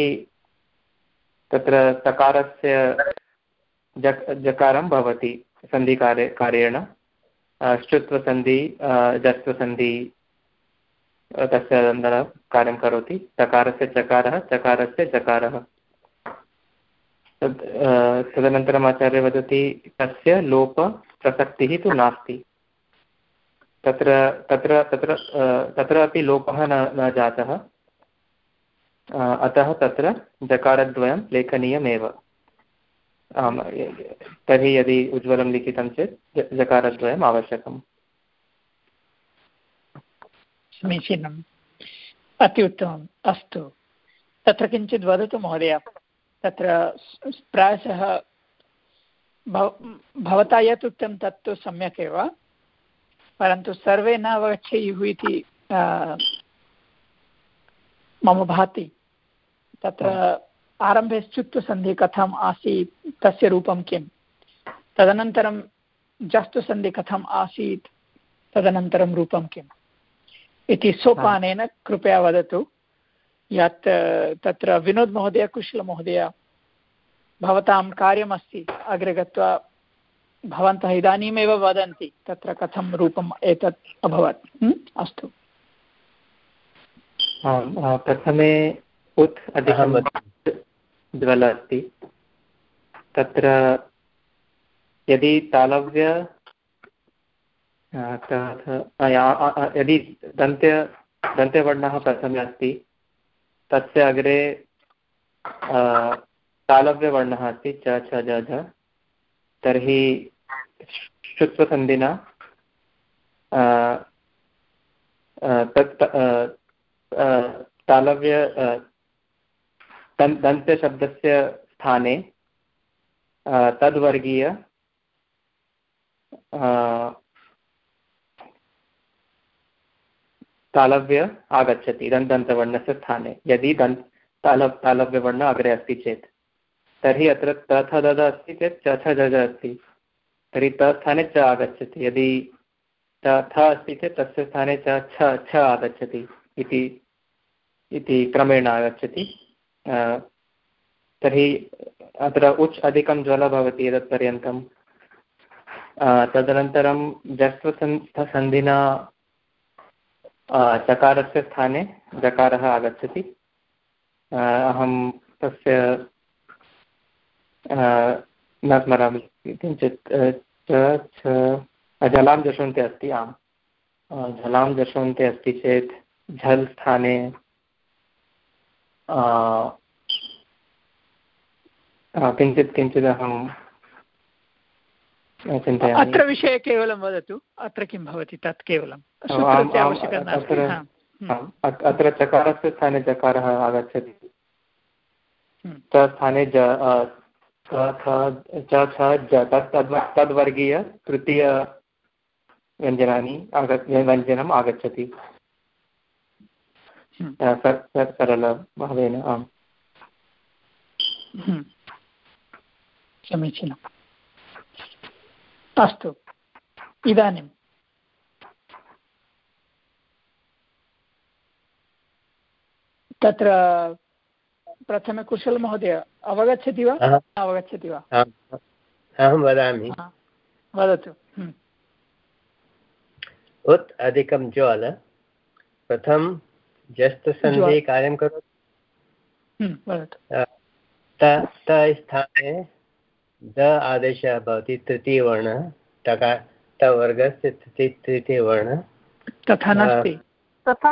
तत्र तकारस्य जक् जकारं भवति सन्धिकार्य कार्येण श्चुत्वसन्धि जस्त्वसन्धि तस्य अनन्तरं कार्यं करोति। तकारस्य चकारः, चकारस्य चकारः। तद् तदनन्तरम् आचार्य वदति, तस्य लोपप्रसक्तिः तु नास्ति। तत्र तत्र तत्र तत्र अपि लोपः न न जातः। अतः तत्र जकारद्वयं लेखनीयमेव। आम्, तर्हि यदि उज्ज्वलं लिखितं चेत् जकारद्वयम् आवश्यकम्। समीचीनम् अति उत्तमम्। अस्तु। तत्र किञ्चित् वदतु महोदय। तत्र प्रायशः भव भवता यत् उक्तं तत्तु सम्यक् एव। परन्तु सर्वे न अवगच्छेयुः इति मम भाति। तत्र आरम्भे च्युत्वसन्धिः कथम् आसीत्। तस्य रूपं किं तदनन्तरं जस्तुसन्धिः कथम् आसीत्। तदनन्तरं रूपं किम्? इति सोपानेन कृपया वदतु। यत् तत्र विनोद् महोदय कुशलमहोदय भवतां कार्यमस्ति अग्रे गत्वा भवन्तः इदानीमेव वदन्ति तत्र कथं रूपम् एतत् अभवत्। अस्तु। प्रथमे उत् अधिकं ज्वल अस्ति। तत्र यदि तालव्य यदि दन्त्य, दन्त्यवर्णः प्रथमे अस्ति तस्य अग्रे तालव्यवर्णः अस्ति, च छ ज झ तर्हि शुत्वसन्धिना तत् तालव्य दन्त्यशब्दस्य स्थाने तद्वर्गीय तालव्य आगच्छति, दन्तवर्णस्य स्थाने। यदि दन्त तालव्, तालव्यवर्ण अग्रे अस्ति चेत्। तर्हि अत्र तथ दद अस्ति चेत् च छ जज अस्ति। तर्हि तस्थाने च आगच्छति। यदि च थ अस्ति चेत् तस्य स्थाने च छ छ आगच्छति इति इति क्रमेण आगच्छति। तर्हि अत्र उच् अधिकं ज्वल भवति एतत्पर्यन्तं। तदनन्तरं जस्वसन् सन्धिना चकारस्य स्थाने जकारः आगच्छति। अहं तस्य न स्मरामि। किञ्चित् जलां जशोन्ते अस्ति, आम्। झलां जशोन्ते अस्ति चेत् झल् स्थाने किञ्चित् चिन्तयामि अत्र विषये केवलं वदतु। अत्र किं भवति? तत् केवलं। अत्र चकारस्य स्थाने चकारः आगच्छति। स्थाने च तद्वर्गीय तृतीय व्यञ्जनानि आग व्यञ्जनम् आगच्छति। सरलभावेन आम्। समीचीनम्। अस्तु इदानीं तत्र प्रथमे कुशलमहोदय अवगच्छति वा? अवगच्छति वा? अहं वदामि। वदतु। उत् अधिकं ज्वाल। प्रथम जस्तसन्धि कार्यं करोति। स्थाने द आदेशः भवति तृतीयवर्णः टका टवर्गस्य तृतीयवर्णः तथा नास्ति। तथा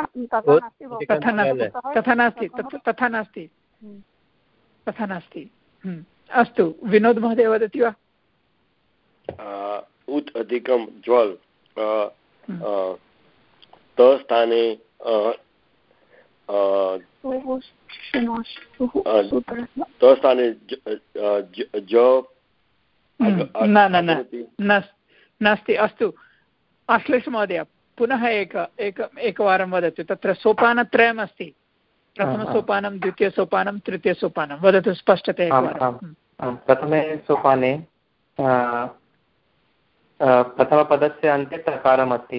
नास्ति तथा नास्ति। तथा नास्ति। अस्तु विनोद् महोदय वदति वा? उत् अधिकं ज्वल्। तस्थाने तस्थाने ज न न नास्ति अस्तु. अश्लेष महोदय पुनः एक एक एकवारं वदतु. तत्र सोपानत्रयम् अस्ति. प्रथमसोपानं द्वितीयसोपानं तृतीयसोपानं. वदतु स्पष्टतया प्रथमे सोपाने प्रथमपदस्य अन्ते तकारमस्ति.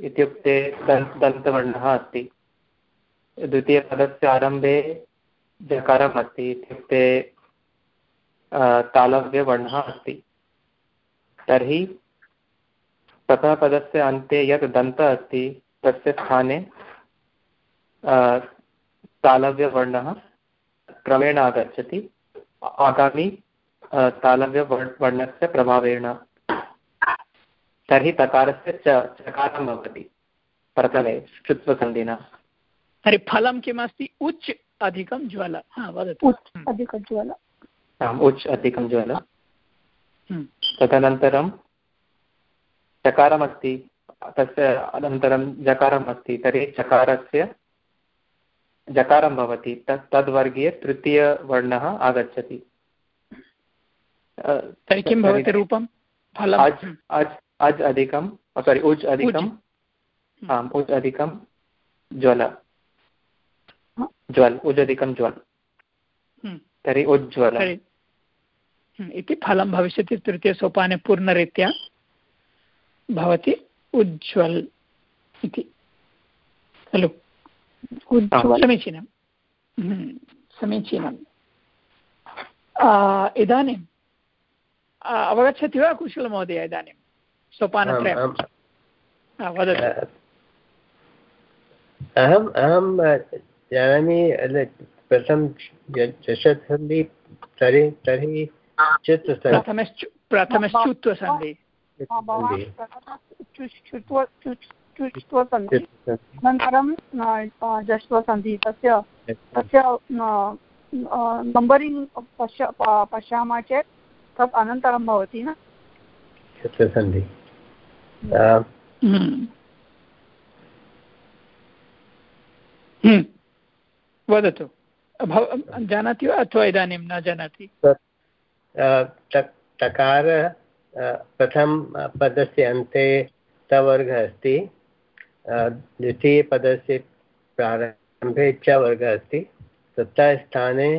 इत्युक्ते दन्तवर्णः अस्ति. द्वितीयपदस्य आरम्भे जकारम् अस्ति इत्युक्ते तालव्यवर्णः अस्ति तर्हि प्रथमपदस्य अन्ते यत् दन्तः अस्ति तस्य स्थाने तालव्यवर्णः क्रमेण आगच्छति। आगामि तालव्यवर्णस्य प्रभावेण। तर्हि तकारस्य च चकारं भवति प्रथमे श्रुत्वसन्धिना तर्हि फलं किमस्ति? उच् अधिकं ज्वल। वदतु। उच् अधिकं ज्वल। आम् उच् अधिकं ज्वल। तदनन्तरं चकारमस्ति तस्य अनन्तरं जकारम् अस्ति तर्हि चकारस्य जकारं भवति तत् तद्वर्गे तृतीयवर्णः आगच्छति। तर्हि किं भवति रूपं? फलम्? अज् अज् अज् अधिकं सोरि उज् अधिकम् आम् उज् अधिकं ज्वल। ज्वल् उज् अधिकं ज्वल्। हम्म। तर्हि उज्ज्वल। हम्म, इति फलं भविष्यति तृतीयसोपाने पूर्णरीत्या भवति उज्ज्वल् इति। खलु? समीचीनं। हम्म, समीचीनम् इदानीम् अवगच्छति वा कुशलमहोदय इदानीं? सोपानत्रयं। वदतु। अहम् अहं जानामि प्रथम चषत्सन्धि तर्हि तर्हि प्रथमश्चुत्वसन्धि अनन्तरं जश्वसन्धि तस्य तस्य नम्बरिङ्ग् पश्य पश्यामः चेत् तत् अनन्तरं भवति न? चतुर्सन्धि हम्म। हम्म। वदतु। जानाति वा अथवा इदानीं न जानाति? तकार प्रथम पदस्य अन्ते तवर्गः अस्ति। द्वितीयपदस्य प्रारम्भे च वर्गः अस्ति। तत्स्थाने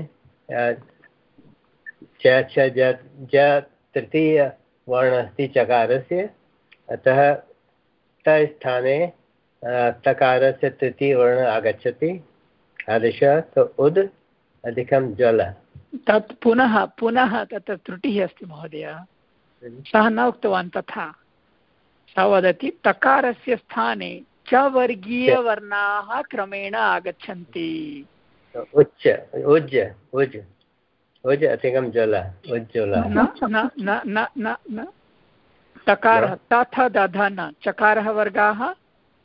च च, ज तृतीयवर्णः अस्ति चकारस्य। अतः तस्थाने तकारस्य तृतीयवर्णः आगच्छति। तादृश तो उद्, अधिकं जल। तत् पुनः पुनः तत्र त्रुटिः अस्ति महोदय। सः न उक्तवान् तथा। सः वदति तकारस्य स्थाने च वर्गीयवर्णाः क्रमेण आगच्छन्ति। उच्च उज्ज उज् उज् अधिकं जल उज्ज्वल। न न न तकारः तथ दध न चकारः वर्गाः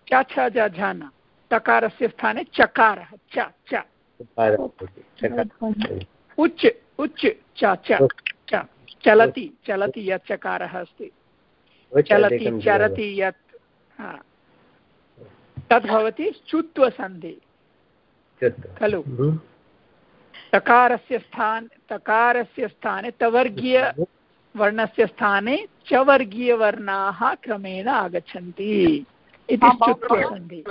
च छ न। तकारस्य स्थाने चकारः च च। उच् उच् च च चलति चलति यत् चकारः अस्ति चलति चरति यत् तद् भवति चुत्वसन्धि खलु? हम्म। तकारस्य स्थान तकारस्य स्थाने तवर्गीयवर्णस्य स्थाने च वर्गीयवर्णाः क्रमेण आगच्छन्ति। इति चुत्वसन्धि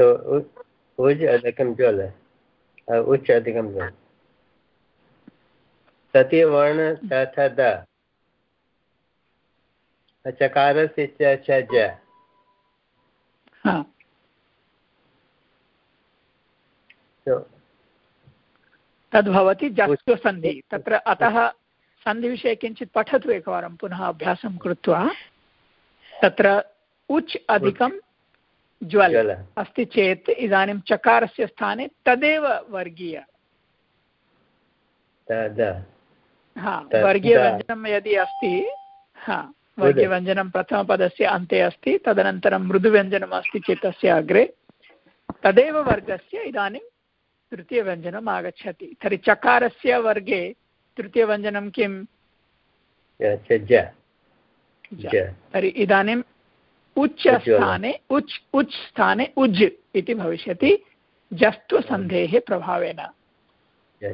तो उज अधिकं ज्वल उच्च अधिकं ज्वल तृतीयवर्ण तथा द। चकारस्य च च ज। तद्भवति जस्त्वसन्धि तत्र अतः सन्धिविषये किञ्चित् पठतु एकवारं पुनः अभ्यासं कृत्वा। तत्र उच् अधिकं ज्वल् अस्ति चेत् इदानीं चकारस्य स्थाने तदेव वर्गीय। हा वर्गीयव्यञ्जनं यदि अस्ति हा वर्गीयव्यञ्जनं प्रथमपदस्य अन्ते अस्ति तदनन्तरं मृदुव्यञ्जनम् अस्ति चेत् तस्य अग्रे। तदेव वर्गस्य इदानीं तृतीयव्यञ्जनम् आगच्छति। तर्हि चकारस्य वर्गे तृतीयव्यञ्जनं किम्? तर्हि इदानीम् उच्च स्थाने उच् उच् स्थाने उज् इति भविष्यति। जस्त्वसन्धेः प्रभावेन।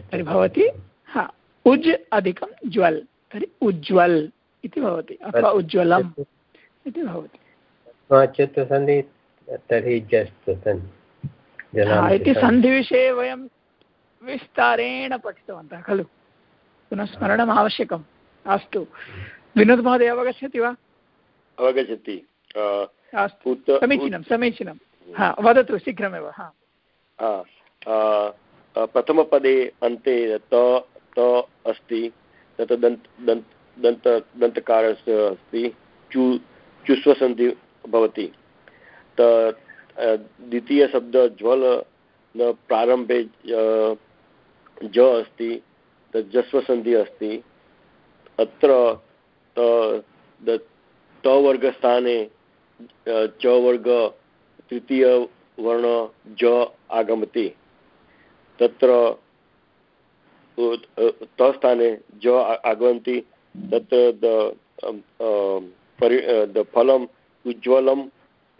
तर्हि भवति हा उज् अधिकं ज्वल्। तर्हि उज्ज्वल् इति भवति अथवा उज्ज्वलम् इति भवति। तर्हि इति सन्धिविषये वयं विस्तारेण पठितवन्तः खलु? पुनः स्मरणम् आवश्यकम्। अस्तु। विनोद् महोदय अवगच्छति वा? अवगच्छति। समीचीनं समीचीनं। हा वदतु शीघ्रमेव हा। प्रथमपदे अन्ते त त अस्ति तत् दन्त दन्त दन्त दन्तकारस्य अस्ति चु चुस्वसन्धि भवति। त द्वितीयशब्द ज्वल प्रारम्भे ज अस्ति जस्वसन्धिः अस्ति। अत्र तवर्गस्थाने च वर्ग तृतीयवर्ण ज आगमति। तत्र तस्थाने ज आगवन्ति तत्र द फलम् उज्ज्वलं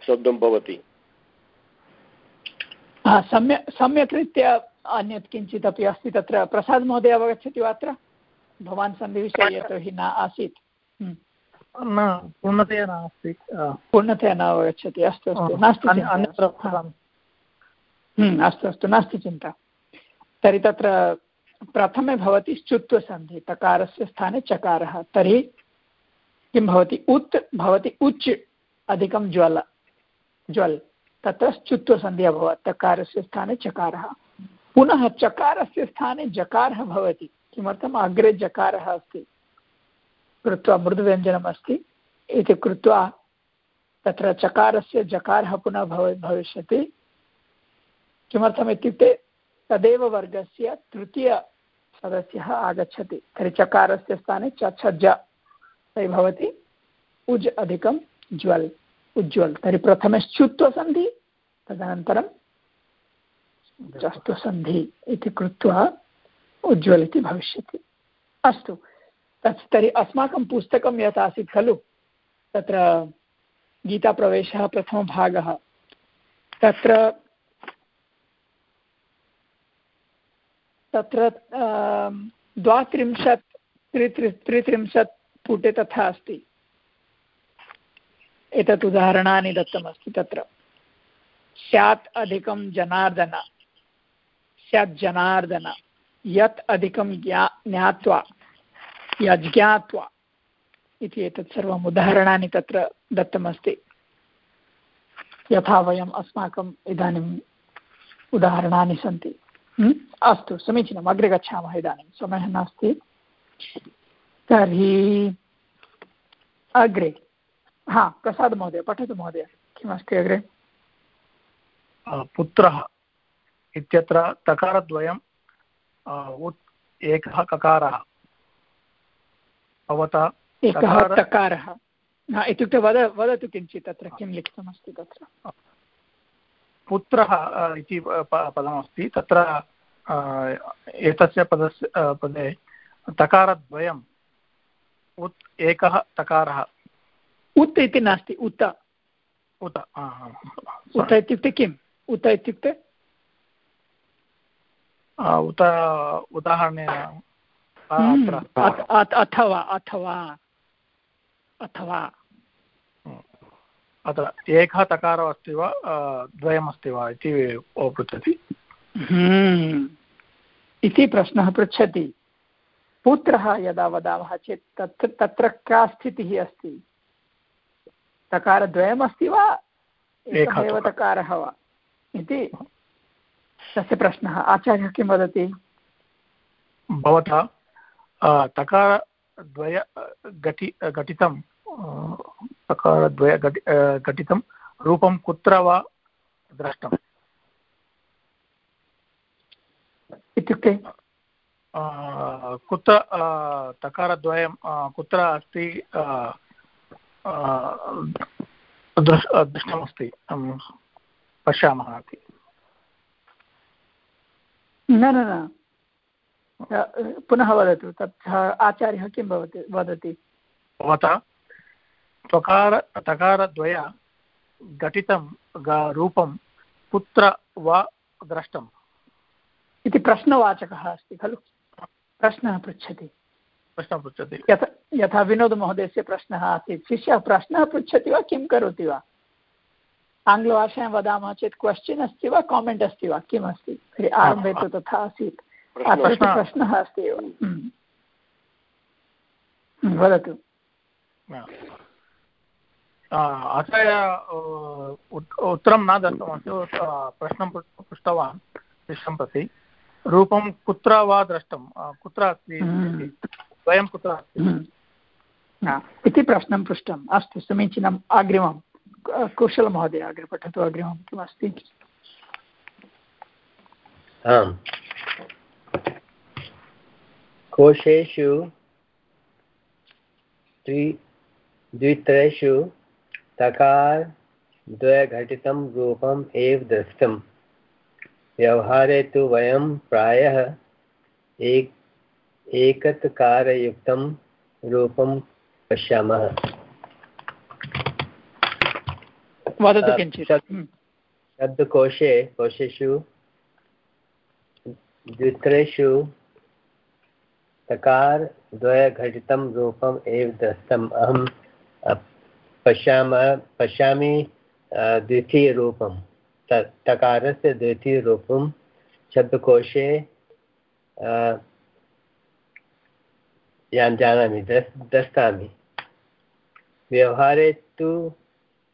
शब्दं भवति। सम्यक् सम्यक् रीत्या अन्यत् किञ्चित् अपि अस्ति तत्र। प्रसाद् महोदय अवगच्छति वा अत्र? भवान् सन्धिविषये यतोहि न आसीत्। न पूर्णतया नास्ति। पूर्णतया न अवगच्छति। अस्तु अस्तु नास्ति अन्यत्र हम्म, अस्तु अस्तु नास्ति चिन्ता। तर्हि तत्र प्रथमे भवति च्युत्वसन्धि तकारस्य स्थाने चकारः। तर्हि किं भवति? उत् भवति उच् अधिकं ज्वल। ज्वल्। तत्र च्युत्वसन्धिः अभवत् तकारस्य स्थाने चकारः। पुनः चकारस्य स्थाने जकारः भवति। किमर्थम्? अग्रे जकारः अस्ति। कृत्वा मृदुव्यञ्जनम् अस्ति इति कृत्वा तत्र चकारस्य जकारः पुनः भव, भविष्यति। किमर्थम् इत्युक्ते तदेव वर्गस्य तृतीयसदस्यः आगच्छति। तर्हि चकारस्य स्थाने च छज्ज तर्हि भवति उज् अधिकं ज्वल्, उज्ज्वल्। तर्हि प्रथमे श्चुत्वसन्धि तदनन्तरं चस्तुसन्धि इति कृत्वा उज्ज्वल् इति भविष्यति। अस्तु। तत् तर्हि अस्माकं पुस्तकं यत् आसीत् खलु, तत्र गीताप्रवेशः प्रथमभागः। तत्र तत्र द्वात्रिंशत् त्रित्रि त्रित्रिंशत् पुटे तथा अस्ति। एतत् उदाहरणानि दत्तमस्ति तत्र। स्यात् अधिकं जनार्दन, स्यात् जनार्दन, यत् अधिकं ज्ञा, ज्ञात्वा। यज्ञात्वा इति एतत् सर्वम् उदाहरणानि तत्र दत्तमस्ति। यथा वयम् अस्माकम् इदानीम् उदाहरणानि सन्ति। अस्तु, समीचीनम्, अग्रे गच्छामः इदानीं। समयः नास्ति। तर्हि अग्रे। हा प्रसादमहोदय पठतु महोदय। किमस्ति अग्रे? पुत्रः इत्यत्र तकारद्वयं एकः ककारः। भवता एकः तकारः। इत्युक्ते वद वदतु किञ्चित् तत्र किं लिखितमस्ति तत्र? पुत्रः इति पदमस्ति। तत्र एतस्य पदस्य पदे तकारद्वयम्। उत् एकः तकारः। उत् इति नास्ति उत। उत उत इत्युक्ते किम्? उत इत्युक्ते? उत उदाहरणेन अथवा अथवा अथवा। अत्र एकः तकारः अस्ति वा द्वयमस्ति वा इति पृच्छति हम्म, इति प्रश्नः पृच्छति। पुत्रः यदा वदामः चेत् तत्र तत्र का स्थितिः अस्ति? तकारद्वयमस्ति वा? एकः एव तकारः वा? इति तस्य प्रश्नः। आचार्यः किं वदति? भवता तकारद्वय घटि घटितं तकारद्वय घटि घटितं रूपं कुत्र वा दृष्टम् इत्युक्ते कुत्र तकारद्वयं कुत्र अस्ति दृष्टमस्ति? पश्यामः इति न न न। पुनः वदतु तत् आचार्यः किं भवति वदति? भवता त्वकार तकारद्वय घटितं रूपं कुत्र वा द्रष्टम्? इति प्रश्नवाचकः अस्ति खलु? प्रश्नः पृच्छति। प्रश्नः पृच्छति। यथा यथा विनोदमहोदयस्य प्रश्नः आसीत् शिष्यः प्रश्नः पृच्छति वा किं करोति वा? आङ्ग्लभाषायां वदामः चेत् क्वश्चिन् अस्ति वा कामेण्ट् अस्ति वा किम् अस्ति तर्हि आरम्भे तु तथा आसीत्। प्रश्नः अस्ति। एव। हम्म। हम्म, वदतु। आचार्य उत्तरं न दत्तमस्ति प्रश्नं पृष्टवान् शिष्यं प्रति। रूपं कुत्र वा द्रष्टं? कुत्र अस्ति हम्म। द्वयं कुत्र अस्ति? इति प्रश्नं पृष्टम्। अस्तु समीचीनम् अग्रिमं कुशलमहोदय अग्रे पठतु अग्रिमं किमस्ति? आम्। कोशेषु द्वित्रेषु तकार द्वयघटितं रूपम् एव दृष्टम् व्यवहारे तु वयं प्रायः एक एकत्कारयुक्तं रूपं पश्यामः। वदतु किञ्चित्। हम्म। शब्दकोशे कोशेषु द्वित्रेषु तकारद्वयघटितं रूपम् एव दृष्टम् अहं पश्यामः पश्यामि द्वितीयरूपं तकारस्य द्वितीयरूपं शब्दकोशे यान् जानामि द्रष्टामि व्यवहारे तु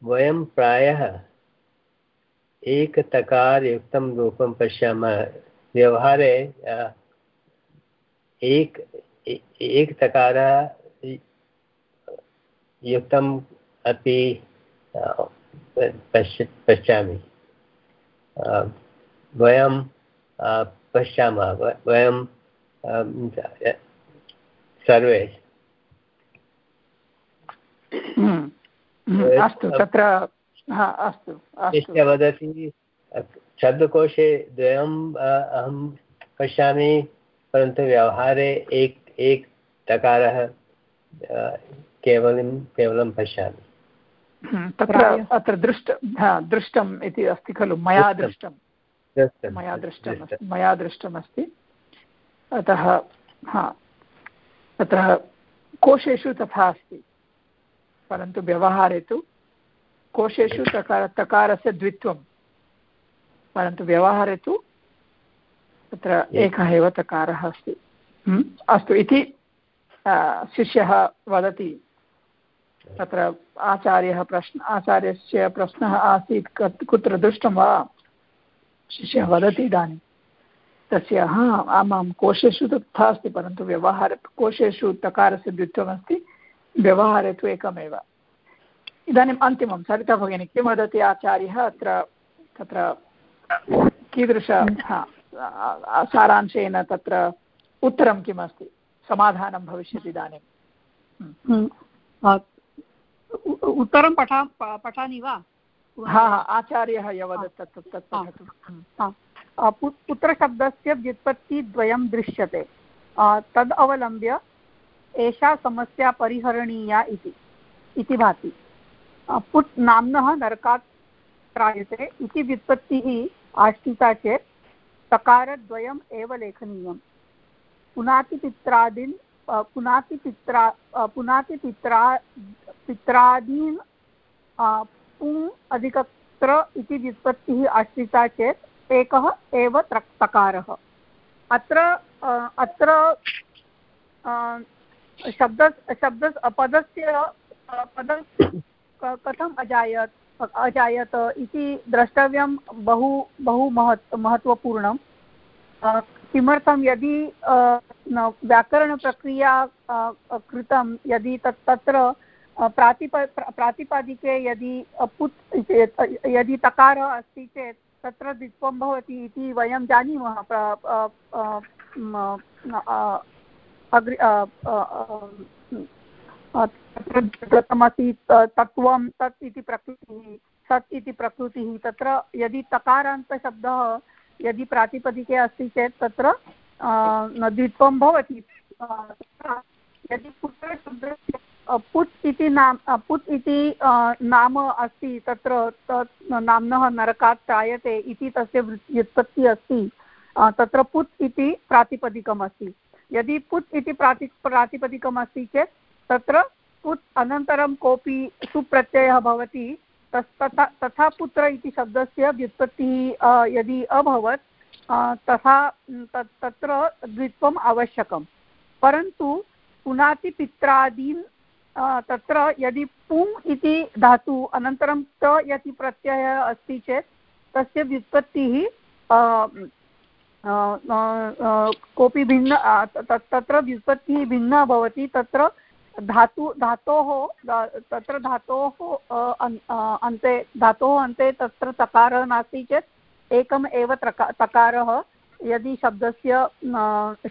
वयं प्रायः एकतकारयुक्तं रूपं पश्यामः। व्यवहारे एक एकतकारः युक्तम् अपि पश्य पश्यामि वयं पश्यामः। वयं सर्वे। हम्म, हम्म, अस्तु तत्र अस्तु वदति शब्दकोशे द्वयम् अहं पश्यामि। परन्तु व्यवहारे एक एक तकारः केवलं केवलं पश्यामि। हम्म, तत्र अत्र दृष्ट दृष्टम् इति अस्ति खलु मया दृष्टं मया दृष्टं मया दृष्टमस्ति अतः हा तत्र कोशेषु तथा अस्ति। परन्तु व्यवहारे तु कोशेषु तकार तकारस्य द्वित्वं परन्तु व्यवहारे तु तत्र एकः एव तकारः अस्ति। हम्म? अस्तु इति शिष्यः वदति। तत्र आचार्यः प्रश्न आचार्यस्य प्रश्नः आसीत् कुत्र दृष्टं वा? शिष्यः वदति इदानीं। तस्य हा आमां कोशेषु तथा अस्ति परन्तु व्यवहार कोशेषु तकारस्य द्वित्वमस्ति व्यवहारे तु एकमेव। इदानीम् अन्तिमं सरिता भगिनी किं वदति आचार्यः? अत्र तत्र कीदृश सारांशेन तत्र उत्तरं किम् अस्ति समाधानं भविष्यति इदानीं। हम्म। उत्तरं पठा पठामि वा? हा हा आचार्यः यवदत् तत् तत् पठतु। पुत्रशब्दस्य व्युत्पत्तिद्वयं दृश्यते। तद् अवलम्ब्य एषा समस्या परिहरणीया इति इति भाति। पुट् नाम्नः नरकात् त्रायते इति व्युत्पत्तिः आश्रिता चेत् तकारद्वयम् एव लेखनीयम्। पुनातिपित्रादीन् पुनातिपित्रा पुनातिपित्रा, पित्रादीन् पुङ् अधिकत्र इति व्युत्पत्तिः आश्रिता चेत् एकः एव तकारः। अत्र अत्र शब्द शब्द पदस्य, पदं कथम् अजायत्? अजायत, इति द्रष्टव्यं बहु बहु महत् महत्त्वपूर्णं किमर्थं यदि व्याकरणप्रक्रिया कृतं, यदि तत्, तत्र प्रातिप प्रातिपादिके यदि पुत् यदि तकारः अस्ति चेत्, तत्र द्वित्वं भवति इति वयं जानीमः अग्रि दत्तमस्ति तत्त्वं तत् इति प्रकृतिः सत् इति प्रकृतिः, तत्र यदि तकारान्तशब्दः यदि प्रातिपदिके अस्ति चेत् तत्र द्वित्वं भवति। यदि पुत्रशब्दस्य पुत् इति नाम पुत् इति नाम अस्ति, तत्र तत् नाम्नः नरकात् त्रायते इति तस्य व्युत्पत्तिः अस्ति तत्र पुत् इति प्रातिपदिकम् अस्ति यदि पुत् इति प्राति प्रातिपदिकम् अस्ति चेत् तत्र पुत् अनन्तरं कोऽपि सुप्रत्ययः भवति तथा तथा पुत्र इति शब्दस्य व्युत्पत्तिः यदि अभवत् तथा तत्र द्वित्वम् आवश्यकं परन्तु पुनातिपित्रादीन् तत्र यदि पुङ् इति धातु अनन्तरं त यदि प्रत्ययः अस्ति चेत्, तस्य व्युत्पत्तिः कोऽपि भिन्न तत्र व्युत्पत्तिः भिन्ना भवति, तत्र धातु, धातोः तत्र धातोः अन्ते धातोः अन्ते तत्र तकारः नास्ति चेत् एकम् एव तकारः यदि शब्दस्य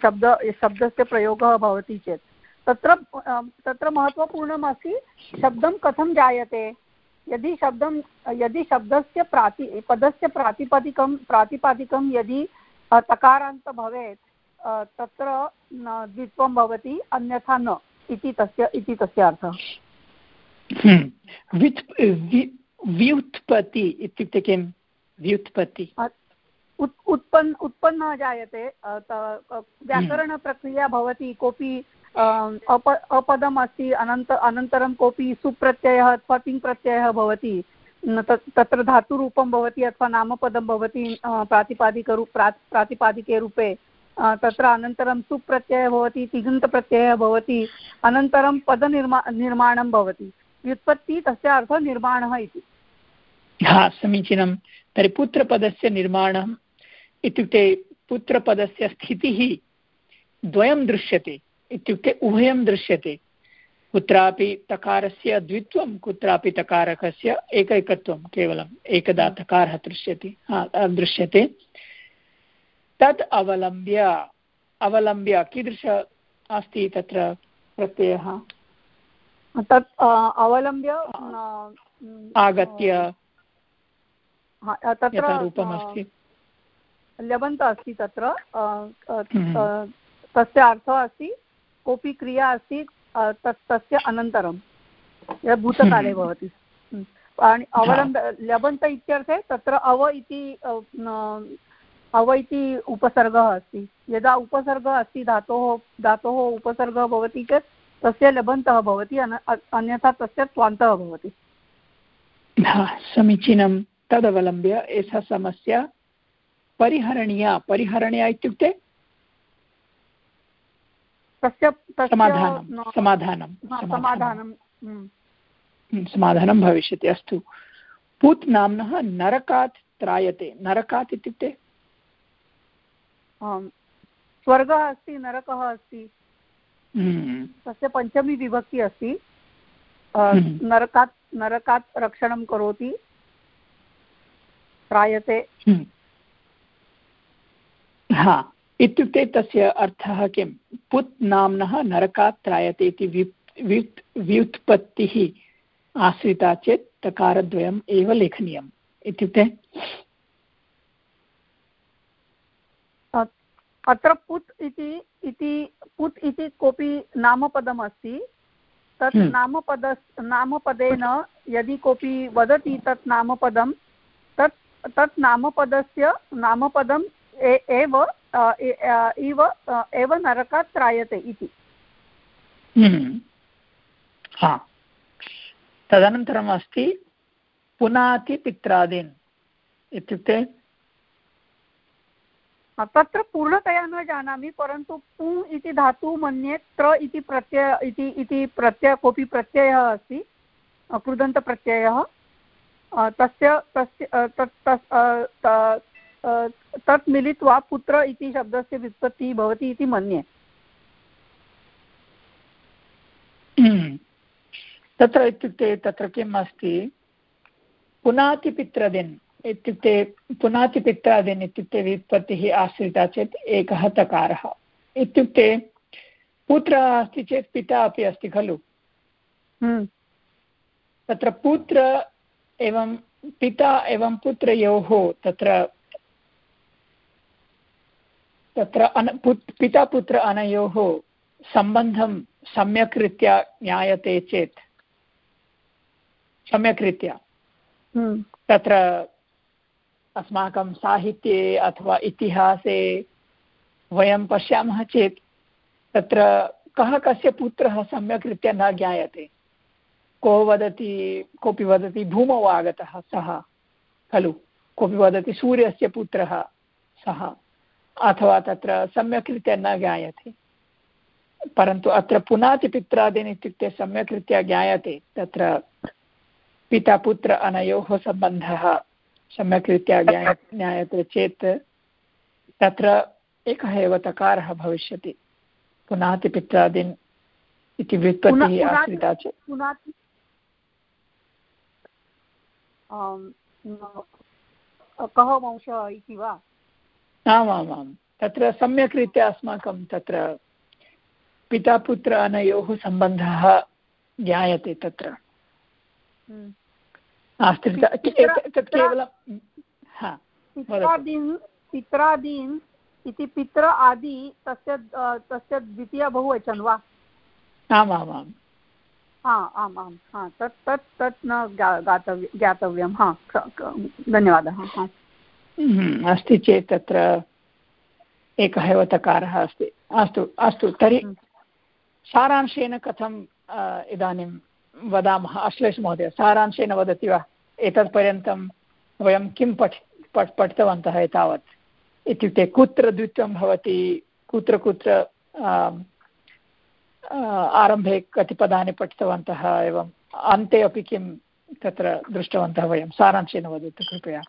शब्द, शब्दस्य प्रयोगः भवति चेत्। तत्र तत्र महत्त्वपूर्णम् अस्ति शब्दं कथं जायते? यदि शब्दं, यदि शब्दस्य प्राति, पदस्य प्रातिपदिकं, प्रातिपादिकं यदि तकारान्त भवेत् तत्र द्वित्वं भवति, अन्यथा न। इति तस्य इति तस्य अर्थः हम्म। व्युत्पत्ति इत्युक्ते किं व्युत्पत्ति। उत्पन् उत्पन्नः जायते। व्याकरणप्रक्रिया भवति कोऽपि अप अपदम् अस्ति अनन्त अनन्तरं कोऽपि सुप्रत्ययः अथवा तिङ्प्रत्ययः भवति। तत्र धातुरूपं भवति अथवा नामपदं भवति प्रातिपादिकरू प्रा प्रातिपादिके रूपे। तत्र अनन्तरं सुप्रत्ययः भवति तिङन्तप्रत्ययः भवति, अनन्तरं पदनिर्मा, निर्माणं भवति। व्युत्पत्ति तस्य अर्थः निर्माणः इति। हा, समीचीनं। तर्हि पुत्रपदस्य निर्माणम् इत्युक्ते पुत्रपदस्य स्थितिः द्वयं दृश्यते, इत्युक्ते उभयं दृश्यते। कुत्रापि तकारस्य द्वित्वं, कुत्रापि तकारकस्य एकैकत्वं, केवलम् एकदा तकारः दृश्यते, हा, दृश्यते। तत् अवलम्ब्य अवलम्ब्य कीदृश अस्ति तत्र प्रत्ययः? तत् अवलम्ब्य आगत्य। तत्र रूपमस्ति लबन्त अस्ति तत्र हम्म। तस्य अर्थः अस्ति कोऽपि क्रिया अस्ति तस्य अनन्तरं। यत् भूतकाले हम्म। भवति। हम्म। अवलम्ब लबन्त इत्यर्थे तत्र अव इति अव इति उपसर्गः अस्ति. यदा उपसर्गः अस्ति धातोः धातोः उपसर्गः भवति चेत् तस्य लबन्तः भवति अन्यथा तस्य त्वान्तः भवति. समीचीनं तदवलम्ब्य एषा समस्या परिहरणीया परिहरणीया इत्युक्ते तस्य समाधानं समाधानं समाधानं. हम्म, समाधानं भविष्यति अस्तु. पुत् नाम्नः नरकात् त्रायते. नरकात् इत्युक्ते स्वर्गः अस्ति नरकः अस्ति हम्म। तस्य पञ्चमी विभक्ति अस्ति हम्म। नरकात् नरकात् रक्षणं करोति त्रायते हम्म। हा इत्युक्ते तस्य अर्थः किं पुत् नाम्नः नरकात् त्रायते इति व्युत् व्युत्पत्तिः आश्रिता चेत् तकारद्वयम् एव लेखनीयम् इत्युक्ते अत्र पुत् इति इति पुत् इति कोऽपि नामपदमस्ति तत् हम्म। नामपद नामपदेन यदि कोऽपि वदति तत् नामपदं तत् तत् नामपदस्य नामपदम् एव इव एव नरकात् त्रायते इति हम्म। हा तदनन्तरम् अस्ति पुनातिपित्रादीन् इत्युक्ते तत्र पूर्णतया न जानामि, परन्तु पु इति धातु मन्ये त्र इति प्रत्यय, इति इति प्रत्यय, कोऽपि प्रत्ययः अस्ति कृदन्तप्रत्ययः तस्य तस्य तत् मिलित्वा पुत्र इति शब्दस्य व्युत्पत्तिः भवति इति मन्ये। तत्र इत्युक्ते तत्र किम् अस्ति पुनातिपित्रदिन् इत्युक्ते पुनातिपित्रादिन् इत्युक्ते व्युत्पत्तिः आश्रिता चेत् एकः तकारः इत्युक्ते पुत्रः अस्ति चेत् पिता अपि अस्ति खलु हम्म। तत्र पुत्र एवं पिता एवं पुत्रयोः तत्र तत्र अन पुत् पिता पुत्र अनयोः सम्बन्धं सम्यक् रीत्या ज्ञायते चेत् सम्यक् रीत्या हम्म। तत्र अस्माकं साहित्ये अथवा इतिहासे वयं पश्यामः चेत् तत्र कः कस्य पुत्रः सम्यक् रीत्या न ज्ञायते। को वदति, कोऽपि वदति भूमौ आगतः सः, खलु? कोऽपि वदति सूर्यस्य पुत्रः सः, अथवा तत्र सम्यक् रीत्या न ज्ञायते। परन्तु अत्र पुनातिपित्रादीन् इत्युक्ते सम्यक् रीत्या ज्ञायते, तत्र पिता पुत्र अनयोः सम्बन्धः सम्यक् रीत्या ज्ञाय ज्ञायते चेत् तत्र एकः एव तकारः भविष्यति। पुनातिपित्रादीन् इति व्युत्पत्तिः आश्रिता चेत् कः वंशः इति वा? आमामां तत्र सम्यक् रीत्या अस्माकं तत्र पितापुत्र अनयोः सम्बन्धः ज्ञायते तत्र। केवलं पित्रादीन् पित्रादीन् इति पित्र आदि तस्य तस्य द्वितीय बहुवचन वा? आमामाम् हा आम् आम् हा तत् तत् तत् न ज्ञातव्य ज्ञातव्यं हा धन्यवादः हम्म, अस्ति चेत् तत्र एकः एव तकारः अस्ति। अस्तु अस्तु तर्हि हम्म। सारांशेन कथम् इदानीं वदामः। अश्लेष महोदय, सारांशेन वदति वा? एतत्पर्यन्तं वयं किं पठि, पठ्, पठितवन्तः एतावत्? इत्युक्ते कुत्र द्वित्वं भवति? कुत्र कुत्र आरम्भे कति पदानि पठितवन्तः एवम् अन्ते अपि किं तत्र दृष्टवन्तः वयं? सारांशेन वदतु कृपया।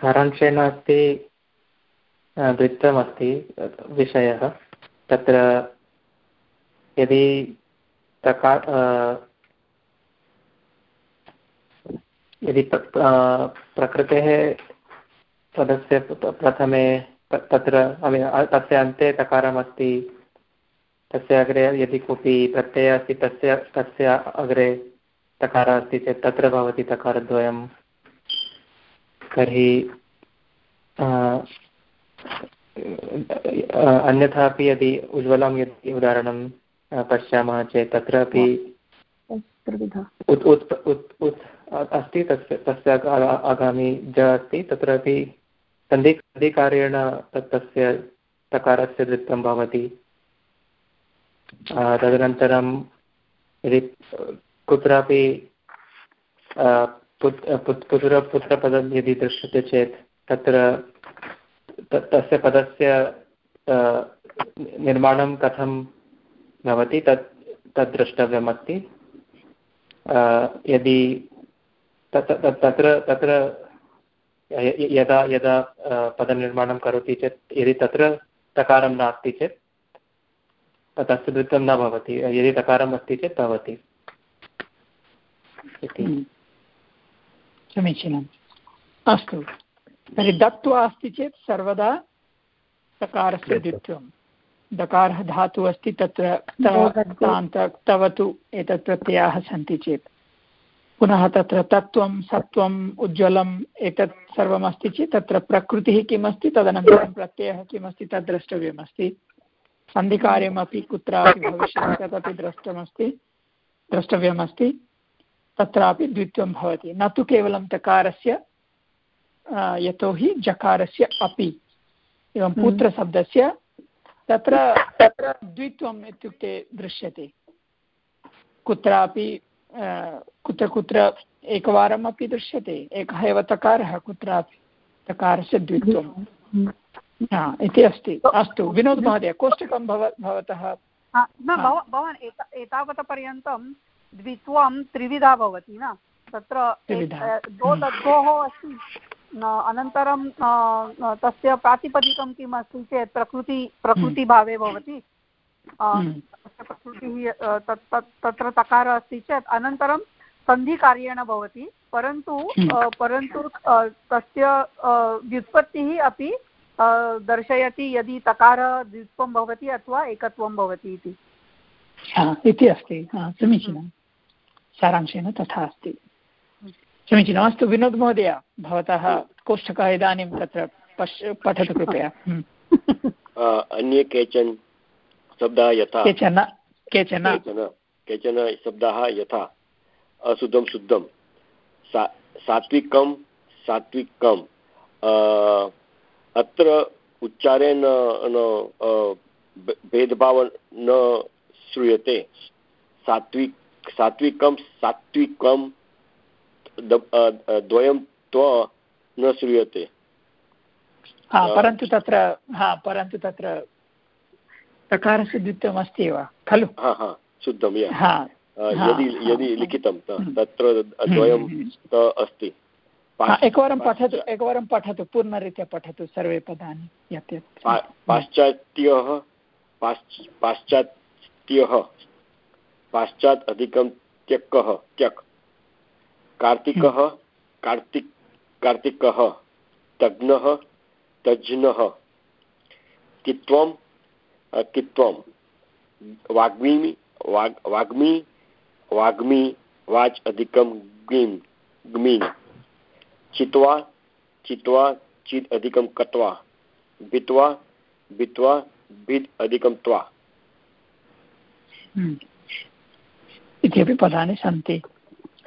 सारांशेन अस्ति वृत्तमस्ति विषयः। तत्र यदि यदि प्रकृतेः पदस्य प्रथमे तत्र तस्य अन्ते तकारमस्ति, तस्य अग्रे यदि कोऽपि प्रत्ययः अस्ति, तस्य तस्य अग्रे तकारः अस्ति चेत् तत्र भवति तकारद्वयं। तर्हि अन्यथा अपि यदि उज्ज्वलं यदि उदाहरणं पश्यामः चेत् तत्रापि अस्ति तस्य तस्य आगामि ज अस्ति तत्रापि सन्धि सन्धिकार्येण तत् तस्य तकारस्य वृत्तं भवति। तदनन्तरं यदि कुत्रापि पुत्र पुत्रपदं यदि दृश्यते चेत् तत्र तस्य पदस्य निर्माणं कथं भवति तत् तद् द्रष्टव्यमस्ति। यदि तत्र तत्र यदा यदा पदनिर्माणं करोति चेत् यदि तत्र तकारं नास्ति चेत् तस्य वृत्तं न भवति। यदि तकारम् अस्ति चेत् भवति। समीचीनम्। अस्तु। तर्हि दत्त्वा अस्ति चेत् सर्वदा तकारस्य द्वित्वं दकारः धातुः अस्ति तत्र तवतु एतत् प्रत्ययाः सन्ति चेत्। पुनः तत्र तत्त्वं सत्त्वम् उज्ज्वलम् एतत् सर्वम् अस्ति चेत् तत्र प्रकृतिः किमस्ति तदनन्तरं प्रत्ययः किमस्ति तद् द्रष्टव्यमस्ति। सन्धिकार्यमपि कुत्रापि भविष्यति तदपि द्रष्टमस्ति द्रष्टव्यमस्ति। तत्रापि द्वित्वं भवति। न तु केवलं तकारस्य यतोहि जकारस्य अपि। एवं हम्म। पुत्रशब्दस्य तत्र तत्र द्वित्वम् इत्युक्ते दृश्यते। कुत्रापि कुत्र कुत्र एकवारम् अपि दृश्यते एकः एव तकारः कुत्रापि तकारस्य द्वित्वं। इति अस्ति। अस्तु विनोद् महोदय कोष्टकं भव भवतः? न भवान् एतावत्पर्यन्तं द्वित्वं त्रिविधा भवति न? तत्र द्वौ दद्वोः अस्ति। अनन्तरं तस्य प्रातिपदिकं किम् अस्ति चेत् प्रकृति प्रकृतिभावे भवति। प्रकृतिः तत्र तकारः अस्ति चेत् अनन्तरं सन्धिकार्येण भवति। परन्तु। परन्तु तस्य व्युत्पत्तिः अपि दर्शयति यदि तकारः द्वित्वं भवति अथवा एकत्वं भवति इति। इति अस्ति। समीचीनं। सारांशेन तथा अस्ति। समीचीनम् अस्तु विनोद् महोदय भवतः कोष्ठकः इदानीं तत्र पश्य पठतु कृपया। [LAUGHS] हम्म। अन्ये केचन शब्दाः यथा। केचन केचन। केचन शब्दाः यथा। अशुद्धं शुद्धं। सा सात्विकं सात्विकम् अत्र उच्चारेण भेदभावः न श्रूयते। सात्विक सात्विकं सात्विकं द्वयं त्व न श्रूयते। हा परन्तु तत्र हा परन्तु तत्र तकारस्य द्वित्वम् अस्ति एव खलु? हा हा शुद्धं यदि यदि लिखितं हम्म। तत्र द्वयं हम्म। अस्ति। एकवारं पठतु एकवारं पठतु पूर्णरीत्या पठतु सर्वे पदानि यत् यत्। पाश्चात्यः पाश्चात्यः पाश्चात् अधिकं त्यक्कः त्यक्। कार्तिकः, कार्तिक्, कार्तिकः, तज्ञः, तज्ज्ञः। कित्वं कित्वं वाग्मी वाग्, वाग्मी वाग्मी, वाच् अधिकं ग्मीन् ग्मीन्। चित्वा चित्वा चित् अधिकं कत्वा। भित्वा भित्वा भित् अधिकं त्वा। इत्यपि पदानि सन्ति।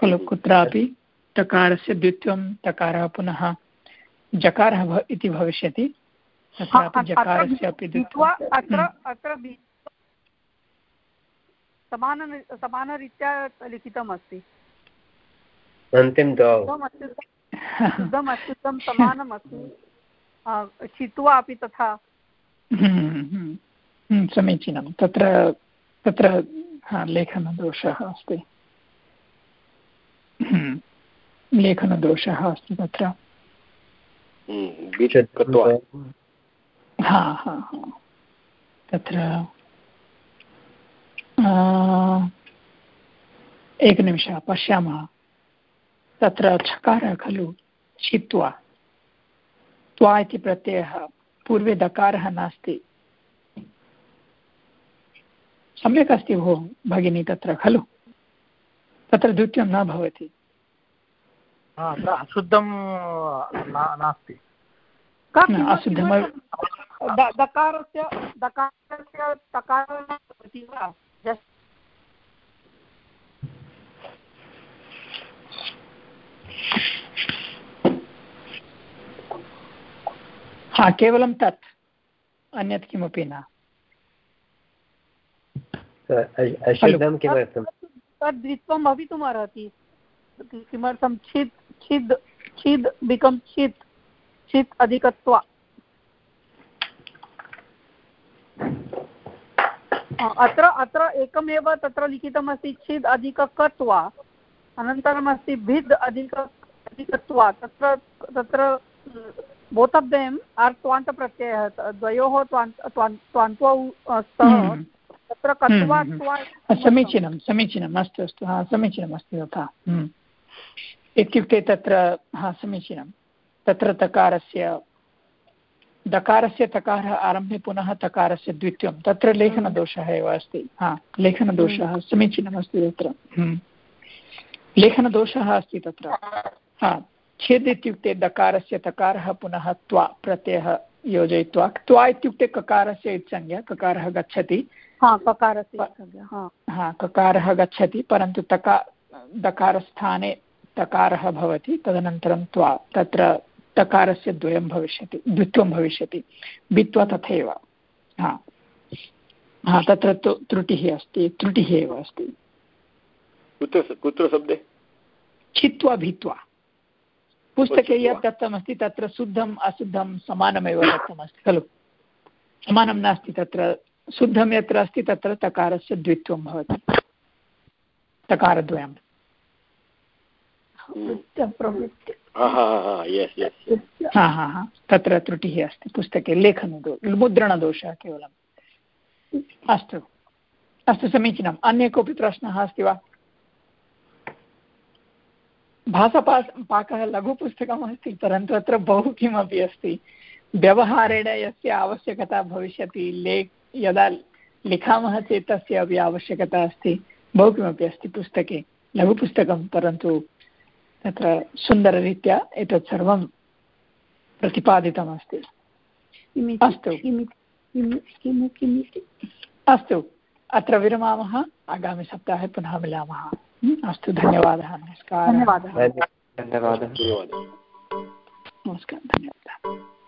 खलु कुत्रापि तकारस्य द्वित्वं तकारः पुनः जकारः इति भविष्यति। तत्रापि जकारस्य अपि अत्र अत्र समान समानरीत्या लिखितम् अस्ति अन्तिम शुद्धम् अशुद्धं समानम् चित्वा अपि तथा। हम्म, हम्म, हम्म, समीचीनं। तत्र तत्र लेखनदोषः अस्ति। [CLEARS THROAT] लेखनदोषः अस्ति तत्र। हा हा हा। तत्र एकनिमिषः पश्यामः। तत्र छकारः खलु छित्त्वा। त्वा इति प्रत्ययः पूर्वे दकारः नास्ति। सम्यक् अस्ति भोः भगिनी तत्र खलु। तत्र द्वितीयं न भवति। अशुद्धं नास्ति। दकारस्य दकारस्य तकारः भवति वा? हा केवलं तत् अन्यत् किमपि न। अशुद्धं किमर्थं तद् द्वित्वं भवितुम् अर्हति किमर्थं छित् छिद् छिद् बिकम् छित् छित् अधिकत्वा। अत्र अत्र एकमेव तत्र लिखितमस्ति छिद् अधिककत्वा, अनन्तरमस्ति भिद् अधिक, अधिकत्वा। तत्र तत्र आर् त्वान्तप्रत्ययः, द्वयोः स्तः। हम्म। तत्र कत्वा हम्म, हम्म, समीचीनं समीचीनम् अस्तु अस्तु हा समीचीनम् अस्ति तथा इत्युक्ते तत्र हा समीचीनं। तत्र तकारस्य दकारस्य तकारः आरम्भे पुनः तकारस्य द्वित्वं तत्र लेखनदोषः एव अस्ति हा लेखनदोषः समीचीनमस्ति तत्र लेखनदोषः अस्ति तत्र हा। छेद् इत्युक्ते दकारस्य तकारः पुनः त्वा प्रत्ययः योजयित्वा त्वा इत्युक्ते ककारस्य इत्संज्ञा ककारः गच्छति। हा ककारः गच्छति परन्तु तका दकारस्थाने तकारः भवति तदनन्तरं त्वा तत्र तकारस्य द्वयं भविष्यति द्वित्वं भविष्यति भित्त्वा तथैव। हा हा तत्र तु त्रुटिः अस्ति त्रुटिः एव अस्ति। कुत्र कुत्र शब्दे? छित्त्वा भित्त्वा पुस्तके यत् दत्तमस्ति तत्र शुद्धम् अशुद्धं समानमेव दत्तमस्ति खलु? समानं नास्ति तत्र शुद्धं यत्र अस्ति तत्र तकारस्य द्वित्वं भवति। तकारद्वयं हा हा हा तत्र त्रुटिः अस्ति पुस्तके लेखनदो मुद्रणदोषः केवलम्। अस्तु अस्तु समीचीनम्। अन्य कोऽपि प्रश्नः अस्ति वा? भाषापा पाकः लघुपुस्तकम् अस्ति परन्तु अत्र बहु किमपि अस्ति। व्यवहारेण यस्य आवश्यकता भविष्यति ले यदा लिखामः चेत् तस्य अपि आवश्यकता अस्ति। बहु किमपि अस्ति पुस्तके लघुपुस्तकं परन्तु तत्र सुन्दररीत्या एतत् सर्वं प्रतिपादितमस्ति। अस्तु। अस्तु। अत्र विरमामः। आगामिसप्ताहे पुनः मिलामः। अस्तु धन्यवादः। नमस्कारः। धन्यवादः। धन्यवादः। नमस्कारः।